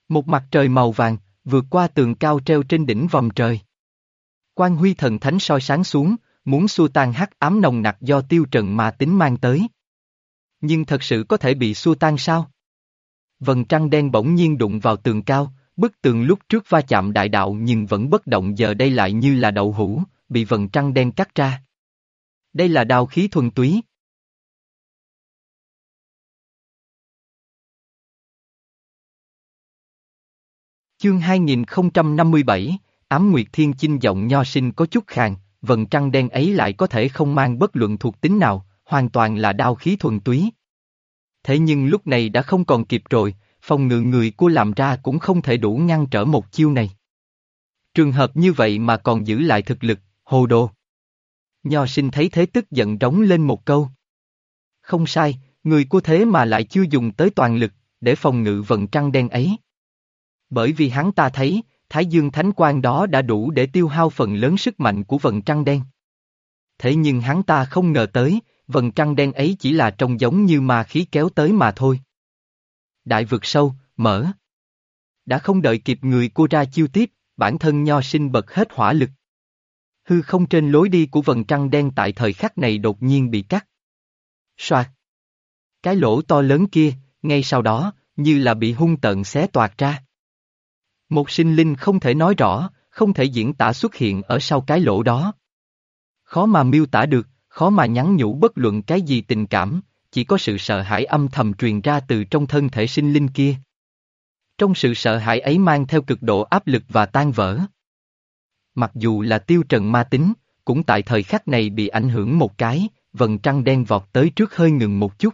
Một mặt trời màu vàng, vượt qua tường cao treo trên đỉnh vòng trời. Quan huy thần thánh soi sáng xuống, muốn xua tan hắc ám nồng nặc do tiêu trần mà tính mang tới. Nhưng thật sự có thể bị xua tan sao? Vầng trăng đen bỗng nhiên đụng vào tường cao, bức tường lúc trước va chạm đại đạo nhưng vẫn bất động giờ đây lại như là đậu hũ, bị vầng trăng đen cắt ra. Đây là đào khí thuần túy. Chương 2057, Ám Nguyệt Thiên Chinh giọng nho sinh có chút khàn, vần trăng đen ấy lại có thể không mang bất luận thuộc tính nào, hoàn toàn là đao khí thuần túy. Thế nhưng lúc này đã không còn kịp rồi, phòng ngự người của làm ra cũng không thể đủ ngăn trở một chiêu này. Trường hợp như vậy mà còn giữ lại thực lực, hồ đồ. Nho sinh thấy thế tức giận đóng lên một câu. Không sai, người của thế mà lại chưa dùng tới toàn lực, để phòng ngự vận trăng đen ấy. Bởi vì hắn ta thấy, Thái Dương Thánh Quang đó đã đủ để tiêu hao phần lớn sức mạnh của vận trăng đen. Thế nhưng hắn ta không ngờ tới, vần trăng đen ấy chỉ là trông giống như ma khí kéo tới mà thôi. Đại vực sâu, mở. Đã không đợi kịp người cô ra chiêu tiếp, bản thân nho sinh bật hết hỏa lực. Hư không trên lối đi của vần trăng đen tại thời khắc này đột nhiên bị cắt. Soạt. Cái lỗ to lớn kia, ngay sau đó, như là bị hung tợn xé toạc ra. Một sinh linh không thể nói rõ, không thể diễn tả xuất hiện ở sau cái lỗ đó. Khó mà miêu tả được, khó mà nhắn nhủ bất luận cái gì tình cảm, chỉ có sự sợ hãi âm thầm truyền ra từ trong thân thể sinh linh kia. Trong sự sợ hãi ấy mang theo cực độ áp lực và tan vỡ. Mặc dù là tiêu trần ma tính, cũng tại thời khắc này bị ảnh hưởng một cái, vần trăng đen vọt tới trước hơi ngừng một chút.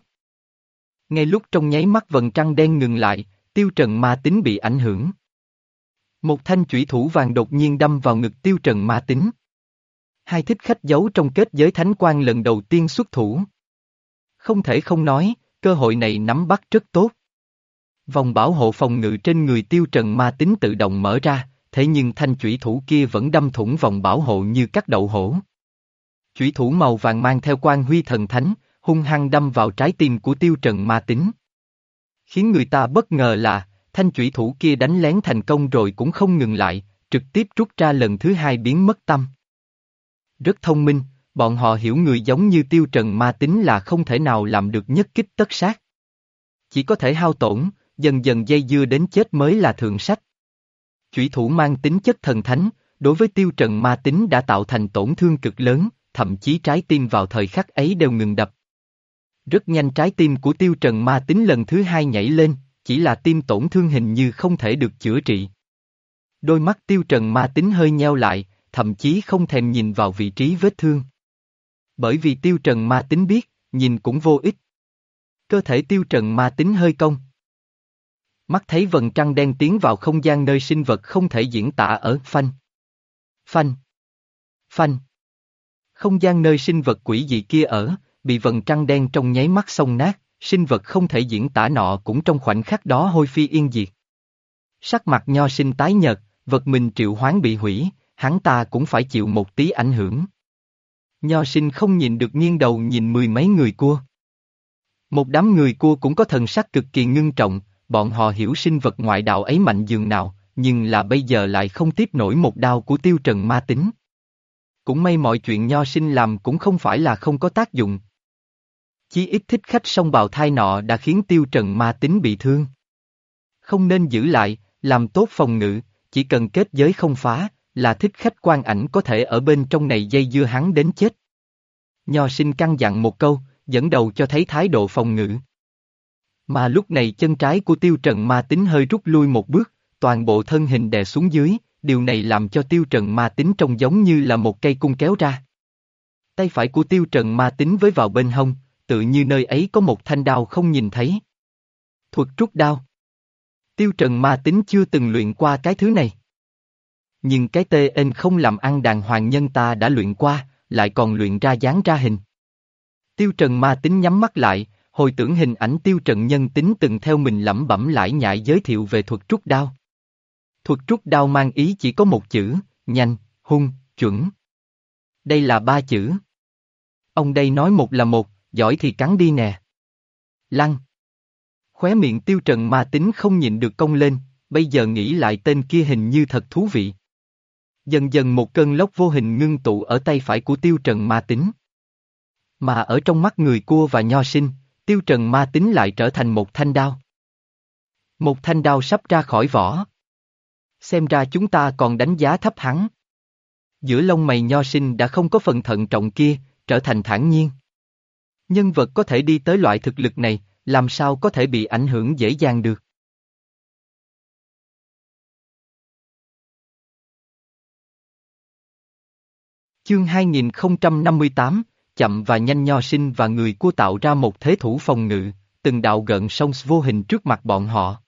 Ngay lúc trong nháy mắt vần trăng đen ngừng lại, tiêu trần ma tính bị ảnh hưởng. Một thanh chủy thủ vàng đột nhiên đâm vào ngực tiêu trần ma tính. Hai thích khách giấu trong kết giới thánh quan lần đầu tiên xuất thủ. Không thể không nói, cơ hội này nắm bắt rất tốt. Vòng bảo hộ phòng ngự trên người tiêu trần ma tính tự động mở ra, thế nhưng thanh chủy thủ kia vẫn đâm thủng vòng bảo hộ như các đậu hổ. Chủy thủ màu vàng mang theo quan huy thần thánh, hung hăng đâm vào trái tim của tiêu trần ma tính. Khiến người ta bất ngờ là, thanh chủy thủ kia đánh lén thành công rồi cũng không ngừng lại, trực tiếp rút ra lần thứ hai biến mất tâm. Rất thông minh, bọn họ hiểu người giống như tiêu trần ma tính là không thể nào làm được nhất kích tất sát. Chỉ có thể hao tổn, dần dần dây dưa đến chết mới là thượng sách. Chủy thủ mang tính chất thần thánh, đối với tiêu trần ma tính đã tạo thành tổn thương cực lớn, thậm chí trái tim vào thời khắc ấy đều ngừng đập. Rất nhanh trái tim của tiêu trần ma tính lần thứ hai nhảy lên, chỉ là tim tổn thương hình như không thể được chữa trị. Đôi mắt tiêu trần ma tính hơi nheo lại, thậm chí không thèm nhìn vào vị trí vết thương. Bởi vì tiêu trần ma tính biết, nhìn cũng vô ích. Cơ thể tiêu trần ma tính hơi cong. Mắt thấy vần trăng đen tiến vào không gian nơi sinh vật không thể diễn tả ở phanh. Phanh. Phanh. Không gian nơi sinh vật quỷ dị kia ở, bị vần trăng đen trong nháy mắt xông nát, sinh vật không thể diễn tả nọ cũng trong khoảnh khắc đó hôi phi yên diệt. Sắc mặt nho sinh tái nhợt, vật mình triệu hoán bị hủy, hắn ta cũng phải chịu một tí ảnh hưởng. Nho sinh không nhìn được nghiêng đầu nhìn mười mấy người cua. Một đám người cua cũng có thần sắc cực kỳ ngưng trọng, bọn họ hiểu sinh vật ngoại đạo ấy mạnh dường nào, nhưng là bây giờ lại không tiếp nổi một đao của tiêu trần ma tính. Cũng may mọi chuyện nho sinh làm cũng không phải là không có tác dụng. Chí ít thích khách song bào thai nọ đã khiến tiêu trần ma tính bị thương. Không nên giữ lại, làm tốt phòng ngự, chỉ cần kết giới không phá, là thích khách quan ảnh có thể ở bên trong này dây dưa hắn đến chết. Nho sinh căn dặn một câu, dẫn đầu cho thấy thái độ phòng ngự. Mà lúc này chân trái của tiêu trần ma tính hơi rút lui một bước, toàn bộ thân hình đè xuống dưới, điều này làm cho tiêu trần ma tính trông giống như là một cây cung kéo ra. Tay phải của tiêu trần ma tính với vào bên hông, tự như nơi ấy có một thanh đao không nhìn thấy. Thuật trút đao. Tiêu trần ma tính chưa từng luyện qua cái thứ này. Nhưng cái tên không làm ăn đàng hoàng nhân ta đã luyện qua, lại còn luyện ra dáng ra hình. Tiêu Trần ma tính nhắm mắt lại, hồi tưởng hình ảnh Tiêu Trần nhân tính từng theo mình lẩm bẩm lại nhại giới thiệu về thuật trúc đao. Thuật trúc đao mang ý chỉ có một chữ, nhanh, hung, chuẩn. Đây là ba chữ. Ông đây nói một là một, giỏi thì cắn đi nè. Lăng. Khóe miệng Tiêu Trần ma tính không nhịn được công lên, bây giờ nghĩ lại tên kia hình như thật thú vị. Dần dần một cơn lốc vô hình ngưng tụ ở tay phải của tiêu trần ma tính. Mà ở trong mắt người cua và nho sinh, tiêu trần ma tính lại trở thành một thanh đao. Một thanh đao sắp ra khỏi vỏ. Xem ra chúng ta còn đánh giá thấp hắn. Giữa lông mày nho sinh đã không có phần thận trọng kia, trở thành thản nhiên. Nhân vật có thể đi tới loại thực lực này, làm sao có thể bị ảnh hưởng dễ dàng được. Chương 2058, chậm và nhanh nho sinh và người cua tạo ra một thế thủ phòng ngự, từng đạo gợn sông vô hình trước mặt bọn họ.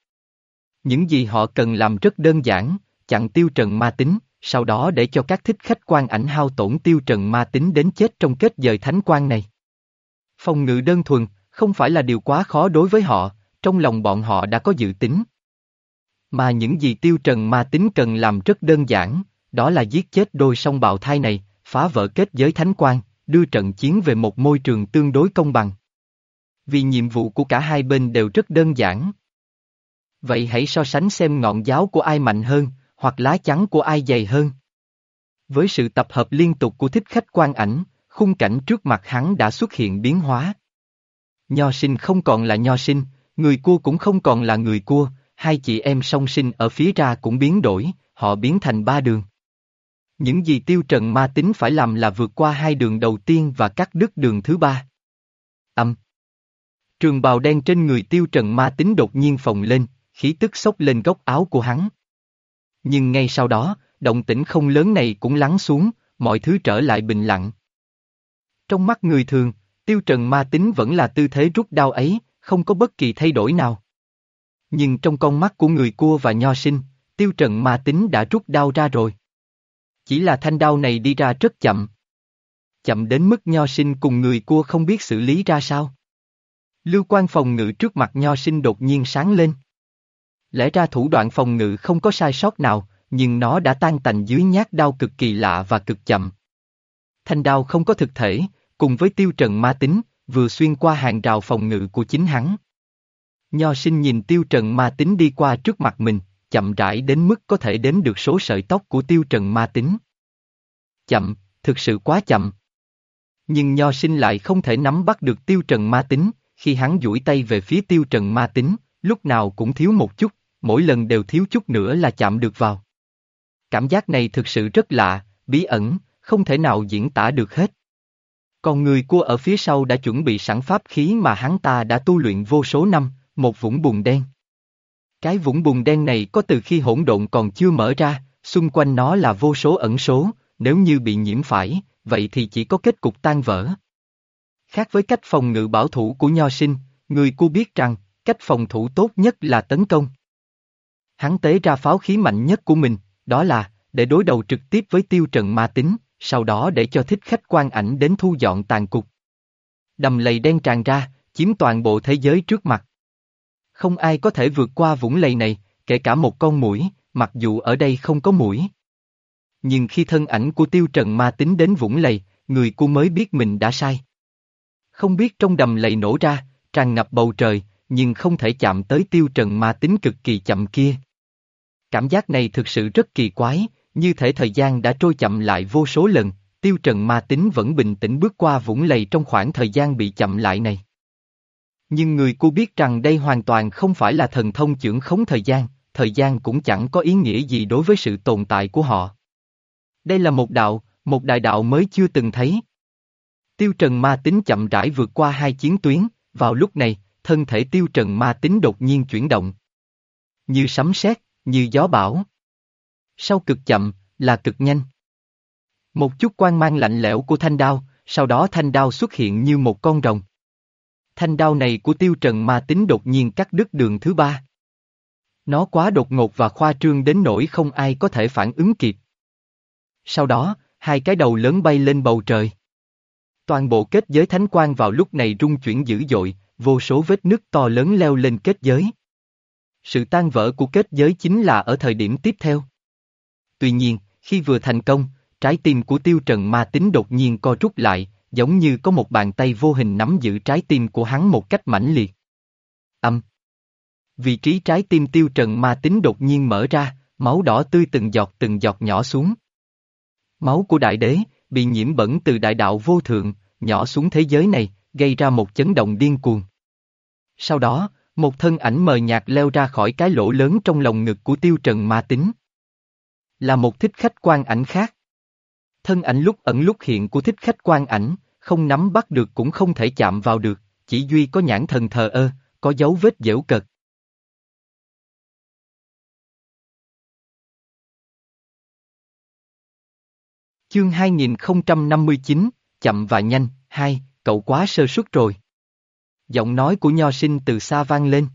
Những gì họ cần làm rất đơn giản, chặn tiêu trần ma tính, sau đó để cho các thích khách quan ảnh hao tổn tiêu trần ma tính đến chết trong kết dời thánh quan này. Phòng ngự đơn thuần, không phải là điều quá khó đối với họ, trong lòng bọn họ đã có dự tính. Mà những gì tiêu trần ma tính cần làm rất đơn giản, đó là giết chết đôi song bào thai này, phá vỡ kết giới thánh quan, đưa trận chiến về một môi trường tương đối công bằng. Vì nhiệm vụ của cả hai bên đều rất đơn giản. Vậy hãy so sánh xem ngọn giáo của ai mạnh hơn, hoặc lá chắn của ai dày hơn. Với sự tập hợp liên tục của thích khách quan ảnh, khung cảnh trước mặt hắn đã xuất hiện biến hóa. Nho sinh không còn là nho sinh, người cua cũng không còn là người cua, hai chị em song sinh ở phía ra cũng biến đổi, họ biến thành ba đường. Những gì tiêu trần ma tính phải làm là vượt qua hai đường đầu tiên và cắt đứt đường thứ ba. Âm. Trường bào đen trên người tiêu trần ma tính đột nhiên phồng lên, khí tức sốc lên góc áo của hắn. Nhưng ngay sau đó, động tĩnh không lớn này cũng lắng xuống, mọi thứ trở lại bình lặng. Trong mắt người thường, tiêu trần ma tính vẫn là tư thế rút đau ấy, không có bất kỳ thay đổi nào. Nhưng trong con mắt của người cua và nho sinh, tiêu trần ma tính đã rút đau ra rồi. Chỉ là thanh đao này đi ra rất chậm. Chậm đến mức nho sinh cùng người cua không biết xử lý ra sao. Lưu quan phòng ngự trước mặt nho sinh đột nhiên sáng lên. Lẽ ra thủ đoạn phòng ngự không có sai sót nào, nhưng nó đã tan tành dưới nhát đao cực kỳ lạ và cực chậm. Thanh đao không có thực thể, cùng với tiêu trần ma tính, vừa xuyên qua hàng rào phòng ngự của chính hắn. Nho sinh nhìn tiêu trần ma tính đi qua trước mặt mình, chậm rãi đến mức có thể đếm được số sợi tóc của tiêu trần ma tính. Chậm, thực sự quá chậm. Nhưng nho sinh lại không thể nắm bắt được tiêu trần ma tính, khi hắn duỗi tay về phía tiêu trần ma tính, lúc nào cũng thiếu một chút, mỗi lần đều thiếu chút nữa là chạm được vào. Cảm giác này thực sự rất lạ, bí ẩn, không thể nào diễn tả được hết. Còn người cua ở phía sau đã chuẩn bị sẵn pháp khí mà hắn ta đã tu luyện vô số năm, một vũng bùn đen. Cái vũng bùn đen này có từ khi hỗn độn còn chưa mở ra, xung quanh nó là vô số ẩn số, nếu như bị nhiễm phải, vậy thì chỉ có kết cục tan vỡ. Khác với cách phòng ngự bảo thủ của Nho Sinh, người cu biết rằng, cách phòng thủ tốt nhất là tấn công. Hắn tế ra pháo khí mạnh nhất của mình, đó là, để đối đầu trực tiếp với tiêu trần ma tính, sau đó để cho thích khách quan ảnh đến thu dọn tàn cục. Đầm lầy đen tràn ra, chiếm toàn bộ thế giới trước mặt. Không ai có thể vượt qua vũng lầy này, kể cả một con mũi, mặc dù ở đây không có mũi. Nhưng khi thân ảnh của tiêu trần ma tính đến vũng lầy, người cô mới biết mình đã sai. Không biết trong đầm lầy nổ ra, tràn ngập bầu trời, nhưng không thể chạm tới tiêu trần ma tính cực kỳ chậm kia. Cảm giác này thực sự rất kỳ quái, như thể thời gian đã trôi chậm lại vô số lần, tiêu trần ma tính vẫn bình tĩnh bước qua vũng lầy trong khoảng thời gian bị chậm lại này. Nhưng người cô biết rằng đây hoàn toàn không phải là thần thông trưởng khống thời gian, thời gian cũng chẳng có ý nghĩa gì đối với sự tồn tại của họ. Đây là một đạo, một đại đạo mới chưa từng thấy. Tiêu trần ma tính chậm rãi vượt qua hai chiến tuyến, vào lúc này, thân thể tiêu trần ma tính đột nhiên chuyển động. Như sấm sét, như gió bão. Sau cực chậm, là cực nhanh. Một chút quang mang lạnh lẽo của thanh đao, sau đó thanh đao xuất hiện như một con rồng. Thanh đao này của tiêu trần ma tính đột nhiên cắt đứt đường thứ ba. Nó quá đột ngột và khoa trương đến nỗi không ai có thể phản ứng kịp. Sau đó, hai cái đầu lớn bay lên bầu trời. Toàn bộ kết giới thánh quan vào lúc này rung chuyển dữ dội, vô số vết nứt to lớn leo lên kết giới. Sự tan vỡ của kết giới chính là ở thời điểm tiếp theo. Tuy nhiên, khi vừa thành công, trái tim của tiêu trần ma tính đột nhiên co rút lại, giống như có một bàn tay vô hình nắm giữ trái tim của hắn một cách mãnh liệt. Âm. Vị trí trái tim tiêu trần ma tính đột nhiên mở ra, máu đỏ tươi từng giọt từng giọt nhỏ xuống. Máu của đại đế, bị nhiễm bẩn từ đại đạo vô thượng, nhỏ xuống thế giới này, gây ra một chấn động điên cuồng. Sau đó, một thân ảnh mờ nhạt leo ra khỏi cái lỗ lớn trong lòng ngực của tiêu trần ma tính. Là một thích khách quan ảnh khác. Thân ảnh lúc ẩn lúc hiện của thích khách quan ảnh, không nắm bắt được cũng không thể chạm vào được, chỉ duy có nhãn thần thờ ơ, có dấu vết dễu cật. Chương 2059, chậm và nhanh, hai, cậu quá sơ suất rồi. Giọng nói của nho sinh từ xa vang lên.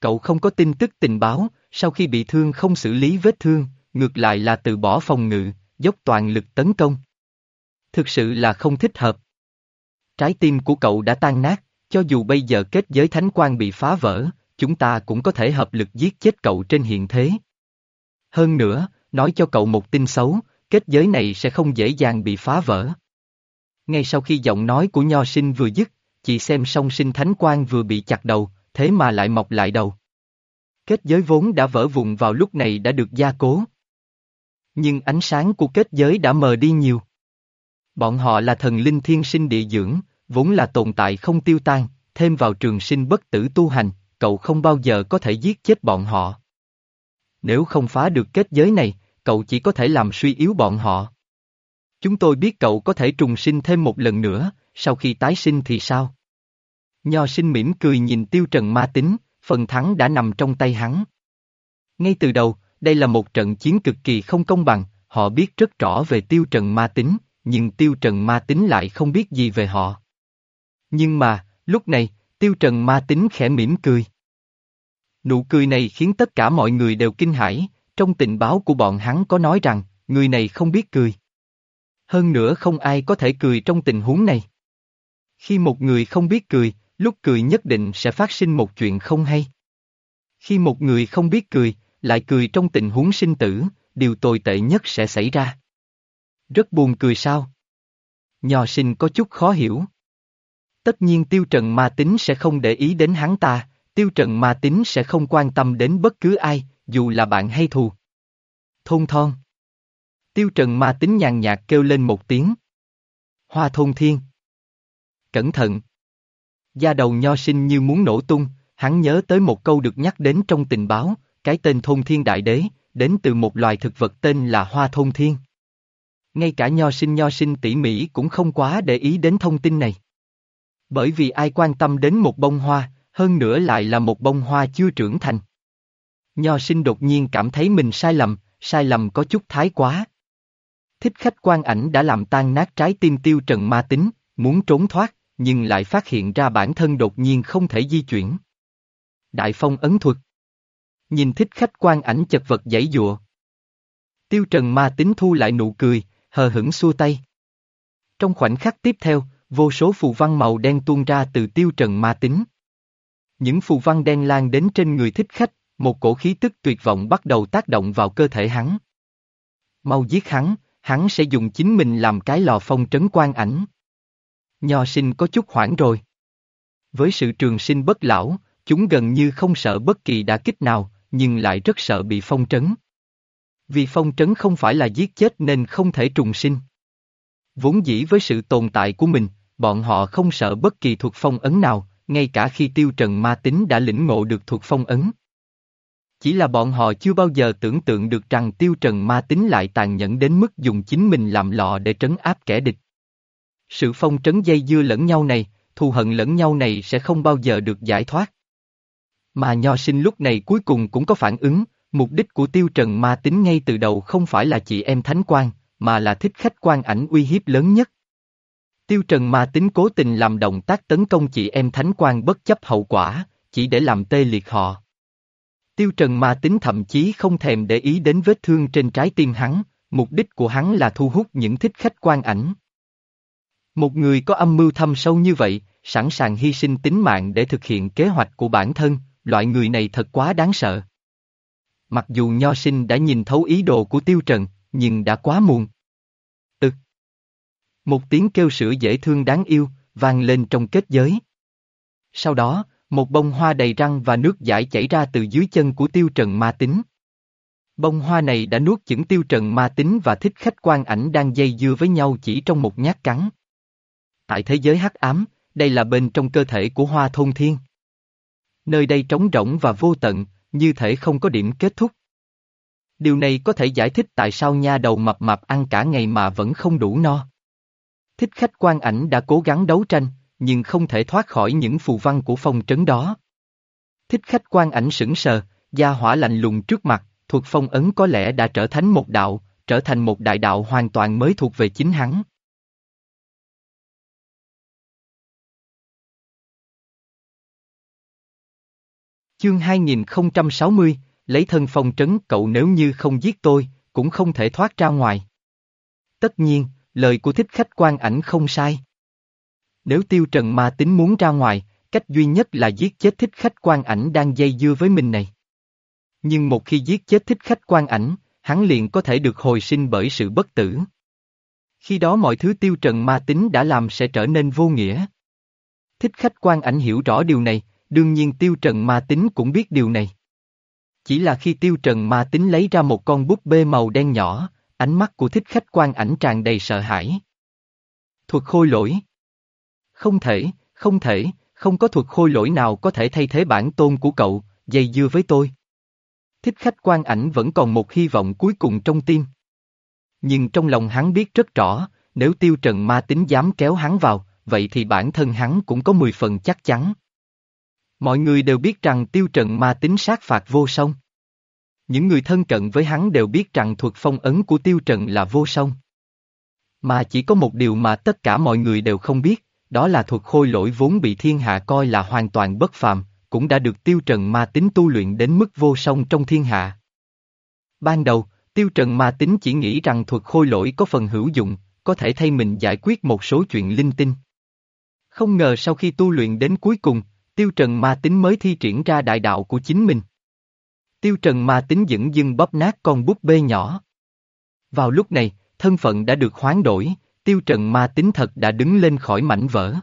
Cậu không có tin tức tình báo, sau khi bị thương không xử lý vết thương, ngược lại là từ bỏ phòng ngự, dốc toàn lực tấn công. Thực sự là không thích hợp. Trái tim của cậu đã tan nát, cho dù bây giờ kết giới thánh quan bị phá vỡ, chúng ta cũng có thể hợp lực giết chết cậu trên hiện thế. Hơn nữa, nói cho cậu một tin xấu, kết giới này sẽ không dễ dàng bị phá vỡ. Ngay sau khi giọng nói của nho sinh vừa dứt, chị xem song sinh thánh quan vừa bị chặt đầu, thế mà lại mọc lại đầu. Kết giới vốn đã vỡ vụn vào lúc này đã được gia cố. Nhưng ánh sáng của kết giới đã mờ đi nhiều. Bọn họ là thần linh thiên sinh địa dưỡng, vốn là tồn tại không tiêu tan, thêm vào trường sinh bất tử tu hành, cậu không bao giờ có thể giết chết bọn họ. Nếu không phá được kết giới này, cậu chỉ có thể làm suy yếu bọn họ. Chúng tôi biết cậu có thể trùng sinh thêm một lần nữa, sau khi tái sinh thì sao? Nho sinh mỉm cười nhìn tiêu trần ma tính, phần thắng đã nằm trong tay hắn. Ngay từ đầu, đây là một trận chiến cực kỳ không công bằng, họ biết rất rõ về tiêu trần ma tính, nhưng tiêu trần ma tính lại không biết gì về họ. Nhưng mà, lúc này, tiêu trần ma tính khẽ mỉm cười. Nụ cười này khiến tất cả mọi người đều kinh hãi, trong tình báo của bọn hắn có nói rằng, người này không biết cười. Hơn nữa không ai có thể cười trong tình huống này. Khi một người không biết cười, lúc cười nhất định sẽ phát sinh một chuyện không hay. Khi một người không biết cười, lại cười trong tình huống sinh tử, điều tồi tệ nhất sẽ xảy ra. Rất buồn cười sao? Nhò sinh có chút khó hiểu. Tất nhiên tiêu trần ma tính sẽ không để ý đến hắn ta, tiêu trần ma tính sẽ không quan tâm đến bất cứ ai, dù là bạn hay thù. Thôn thon. Tiêu trần ma tính nhàn nhạt kêu lên một tiếng. Hoa thôn thiên. Cẩn thận. Da đầu nho sinh như muốn nổ tung, hắn nhớ tới một câu được nhắc đến trong tình báo, cái tên thôn thiên đại đế, đến từ một loài thực vật tên là hoa thôn thiên. Ngay cả nho sinh nho sinh tỉ mỉ cũng không quá để ý đến thông tin này. Bởi vì ai quan tâm đến một bông hoa, hơn nữa lại là một bông hoa chưa trưởng thành. Nho sinh đột nhiên cảm thấy mình sai lầm, sai lầm có chút thái quá. Thích khách quan ảnh đã làm tan nát trái tim tiêu trần ma tính, muốn trốn thoát, nhưng lại phát hiện ra bản thân đột nhiên không thể di chuyển. Đại phong ấn thuật Nhìn thích khách quan ảnh chật vật giãy dụa. Tiêu trần ma tính thu lại nụ cười, hờ hững xua tay. Trong khoảnh khắc tiếp theo, vô số phù văn màu đen tuôn ra từ tiêu trần ma tính. Những phù văn đen lan đến trên người thích khách, một cổ khí tức tuyệt vọng bắt đầu tác động vào cơ thể hắn. Mau giết hắn, hắn sẽ dùng chính mình làm cái lò phong trấn quan ảnh. Nho sinh có chút hoảng rồi. Với sự trường sinh bất lão, chúng gần như không sợ bất kỳ đả kích nào, nhưng lại rất sợ bị phong trấn. Vì phong trấn không phải là giết chết nên không thể trùng sinh. Vốn dĩ với sự tồn tại của mình, bọn họ không sợ bất kỳ thuật phong ấn nào, ngay cả khi tiêu trần ma tính đã lĩnh ngộ được thuật phong ấn. Chỉ là bọn họ chưa bao giờ tưởng tượng được rằng tiêu trần ma tính lại tàn nhẫn đến mức dùng chính mình làm lọ để trấn áp kẻ địch. Sự phong trấn dây dưa lẫn nhau này, thù hận lẫn nhau này sẽ không bao giờ được giải thoát. Mà nho sinh lúc này cuối cùng cũng có phản ứng, mục đích của tiêu trần ma tính ngay từ đầu không phải là chị em thánh quan, mà là thích khách quan ảnh uy hiếp lớn nhất. Tiêu trần ma tính cố tình làm động tác tấn công chị em thánh quan bất chấp hậu quả, chỉ để làm tê liệt họ. Tiêu trần ma tính thậm chí không thèm để ý đến vết thương trên trái tim hắn, mục đích của hắn là thu hút những thích khách quan ảnh. Một người có âm mưu thâm sâu như vậy, sẵn sàng hy sinh tính mạng để thực hiện kế hoạch của bản thân, loại người này thật quá đáng sợ. Mặc dù Nho Sinh đã nhìn thấu ý đồ của Tiêu Trần, nhưng đã quá muộn. Ực. Một tiếng kêu sữa dễ thương đáng yêu, vang lên trong kết giới. Sau đó, một bông hoa đầy răng và nước giải chảy ra từ dưới chân của Tiêu Trần ma tính. Bông hoa này đã nuốt chửng Tiêu Trần ma tính và thích khách quan ảnh đang dây dưa với nhau chỉ trong một nhát cắn. Tại thế giới hắc ám, đây là bên trong cơ thể của hoa thôn thiên. Nơi đây trống rỗng và vô tận, như thể không có điểm kết thúc. Điều này có thể giải thích tại sao nha đầu mập mạp ăn cả ngày mà vẫn không đủ no. Thích khách quan ảnh đã cố gắng đấu tranh, nhưng không thể thoát khỏi những phù văn của phong trấn đó. Thích khách quan ảnh sững sờ, gia hỏa lạnh lùng trước mặt, thuộc phong ấn có lẽ đã trở thành một đạo, trở thành một đại đạo hoàn toàn mới thuộc về chính hắn. Chương 2060, lấy thân phong trấn cậu nếu như không giết tôi, cũng không thể thoát ra ngoài. Tất nhiên, lời của thích khách quan ảnh không sai. Nếu tiêu trần ma tính muốn ra ngoài, cách duy nhất là giết chết thích khách quan ảnh đang dây dưa với mình này. Nhưng một khi giết chết thích khách quan ảnh, hắn liền có thể được hồi sinh bởi sự bất tử. Khi đó mọi thứ tiêu trần ma tính đã làm sẽ trở nên vô nghĩa. Thích khách quan ảnh hiểu rõ điều này, đương nhiên tiêu trần ma tính cũng biết điều này. Chỉ là khi tiêu trần ma tính lấy ra một con búp bê màu đen nhỏ, ánh mắt của thích khách quan ảnh tràn đầy sợ hãi. Thuật khôi lỗi Không thể, không thể, không có thuật khôi lỗi nào có thể thay thế bản tôn của cậu, dây dưa với tôi. Thích khách quan ảnh vẫn còn một hy vọng cuối cùng trong tim. Nhưng trong lòng hắn biết rất rõ, nếu tiêu trần ma tính dám kéo hắn vào, vậy thì bản thân hắn cũng có 10 phần chắc chắn. Mọi người đều biết rằng tiêu trần ma tính sát phạt vô song. Những người thân cận với hắn đều biết rằng thuật phong ấn của tiêu trần là vô song. Mà chỉ có một điều mà tất cả mọi người đều không biết, đó là thuật khôi lỗi vốn bị thiên hạ coi là hoàn toàn bất phàm, cũng đã được tiêu trần ma tính tu luyện đến mức vô song trong thiên hạ. Ban đầu, tiêu trần ma tính chỉ nghĩ rằng thuật khôi lỗi có phần hữu dụng, có thể thay mình giải quyết một số chuyện linh tinh. Không ngờ sau khi tu luyện đến cuối cùng, tiêu trần ma tính mới thi triển ra đại đạo của chính mình. Tiêu trần ma tính dững dưng bóp nát con búp bê nhỏ. Vào lúc này, thân phận đã được hoán đổi, tiêu trần ma tính thật đã đứng lên khỏi mảnh vỡ.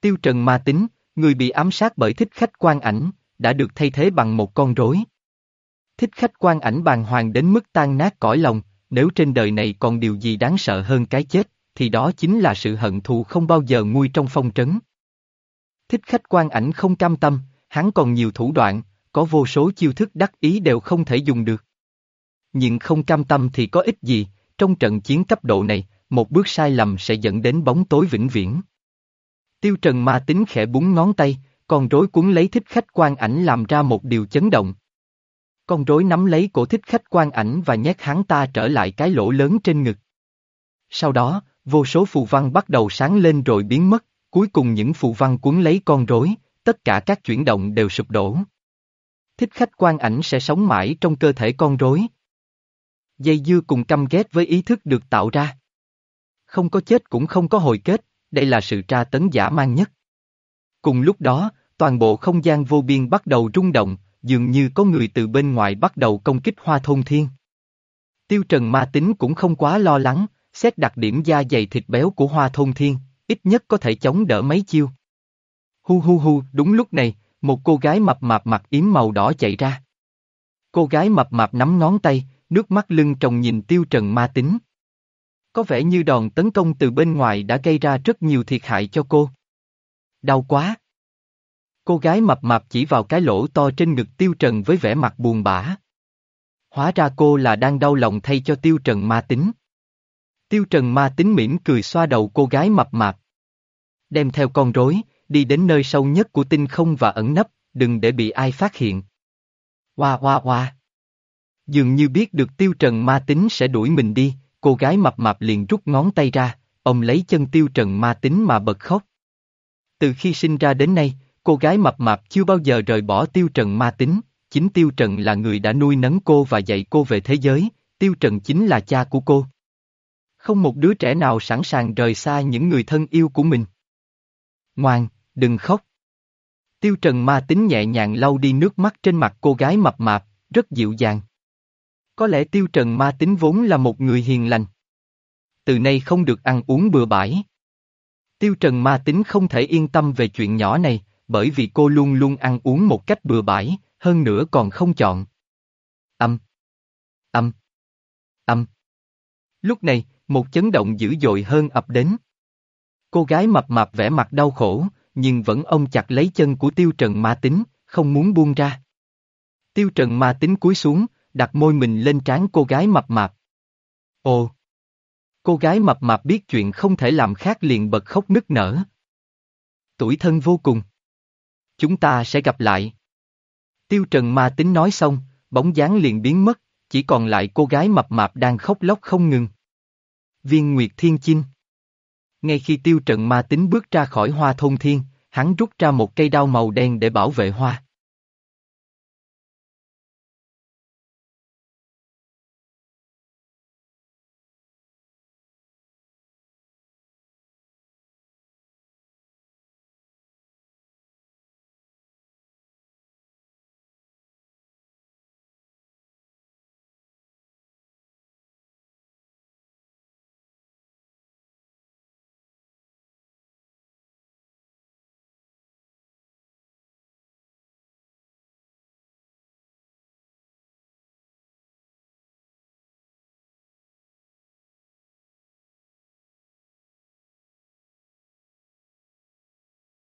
Tiêu trần ma tính, người bị ám sát bởi thích khách quan ảnh, đã được thay thế bằng một con rối. Thích khách quan ảnh bàng hoàng đến mức tan nát cõi lòng, nếu trên đời này còn điều gì đáng sợ hơn cái chết, thì đó chính là sự hận thù không bao giờ nguôi trong phong trấn. Thích khách quan ảnh không cam tâm, hắn còn nhiều thủ đoạn, có vô số chiêu thức đắc ý đều không thể dùng được. Nhưng không cam tâm thì có ích gì, trong trận chiến cấp độ này, một bước sai lầm sẽ dẫn đến bóng tối vĩnh viễn. Tiêu Trần ma tính khẽ búng ngón tay, con rối cuốn lấy thích khách quan ảnh làm ra một điều chấn động. Con rối nắm lấy cổ thích khách quan ảnh và nhét hắn ta trở lại cái lỗ lớn trên ngực. Sau đó, vô số phù văn bắt đầu sáng lên rồi biến mất, cuối cùng những phù văn cuốn lấy con rối, tất cả các chuyển động đều sụp đổ. Thích khách quan ảnh sẽ sống mãi trong cơ thể con rối. Dây dưa cùng căm ghét với ý thức được tạo ra. Không có chết cũng không có hồi kết, đây là sự tra tấn giả mang nhất. Cùng lúc đó, toàn bộ không gian vô biên bắt đầu rung động, dường như có người từ bên ngoài bắt đầu công kích hoa thôn thiên. Tiêu Trần ma tính cũng không quá lo lắng, xét đặc điểm da dày thịt béo của hoa thôn thiên, ít nhất có thể chống đỡ mấy chiêu. Hu hu hu, đúng lúc này, một cô gái mập mạp mặc yếm màu đỏ chạy ra. Cô gái mập mạp nắm ngón tay, nước mắt lưng tròng nhìn tiêu trần ma tính. Có vẻ như đòn tấn công từ bên ngoài đã gây ra rất nhiều thiệt hại cho cô. Đau quá. Cô gái mập mạp chỉ vào cái lỗ to trên ngực tiêu trần với vẻ mặt buồn bã. Hóa ra cô là đang đau lòng thay cho tiêu trần ma tính. Tiêu trần ma tính mỉm cười xoa đầu cô gái mập mạp. Đem theo con rối, đi đến nơi sâu nhất của tinh không và ẩn nấp, đừng để bị ai phát hiện. Hoa hoa hoa. Dường như biết được tiêu trần ma tính sẽ đuổi mình đi, cô gái mập mạp liền rút ngón tay ra, ông lấy chân tiêu trần ma tính mà bật khóc. Từ khi sinh ra đến nay, cô gái mập mạp chưa bao giờ rời bỏ tiêu trần ma tính, chính tiêu trần là người đã nuôi nấng cô và dạy cô về thế giới, tiêu trần chính là cha của cô. Không một đứa trẻ nào sẵn sàng rời xa những người thân yêu của mình. Ngoan, đừng khóc. Tiêu Trần ma tính nhẹ nhàng lau đi nước mắt trên mặt cô gái mập mạp, rất dịu dàng. Có lẽ Tiêu Trần ma tính vốn là một người hiền lành. Từ nay không được ăn uống bừa bãi. Tiêu Trần ma tính không thể yên tâm về chuyện nhỏ này, bởi vì cô luôn luôn ăn uống một cách bừa bãi, hơn nữa còn không chọn. Âm. Âm. Âm. Lúc này, một chấn động dữ dội hơn ập đến. Cô gái mập mạp vẻ mặt đau khổ, nhưng vẫn ôm chặt lấy chân của tiêu trần ma tính, không muốn buông ra. Tiêu Trần ma tính cúi xuống, đặt môi mình lên trán cô gái mập mạp. Ồ! Cô gái mập mạp biết chuyện không thể làm khác liền bật khóc nức nở. Tuổi thân vô cùng. Chúng ta sẽ gặp lại. Tiêu Trần ma tính nói xong, bóng dáng liền biến mất, chỉ còn lại cô gái mập mạp đang khóc lóc không ngừng. Viên Nguyệt Thiên Chinh Ngay khi Tiêu trận ma tính bước ra khỏi hoa thôn thiên, hắn rút ra một cây đao màu đen để bảo vệ hoa.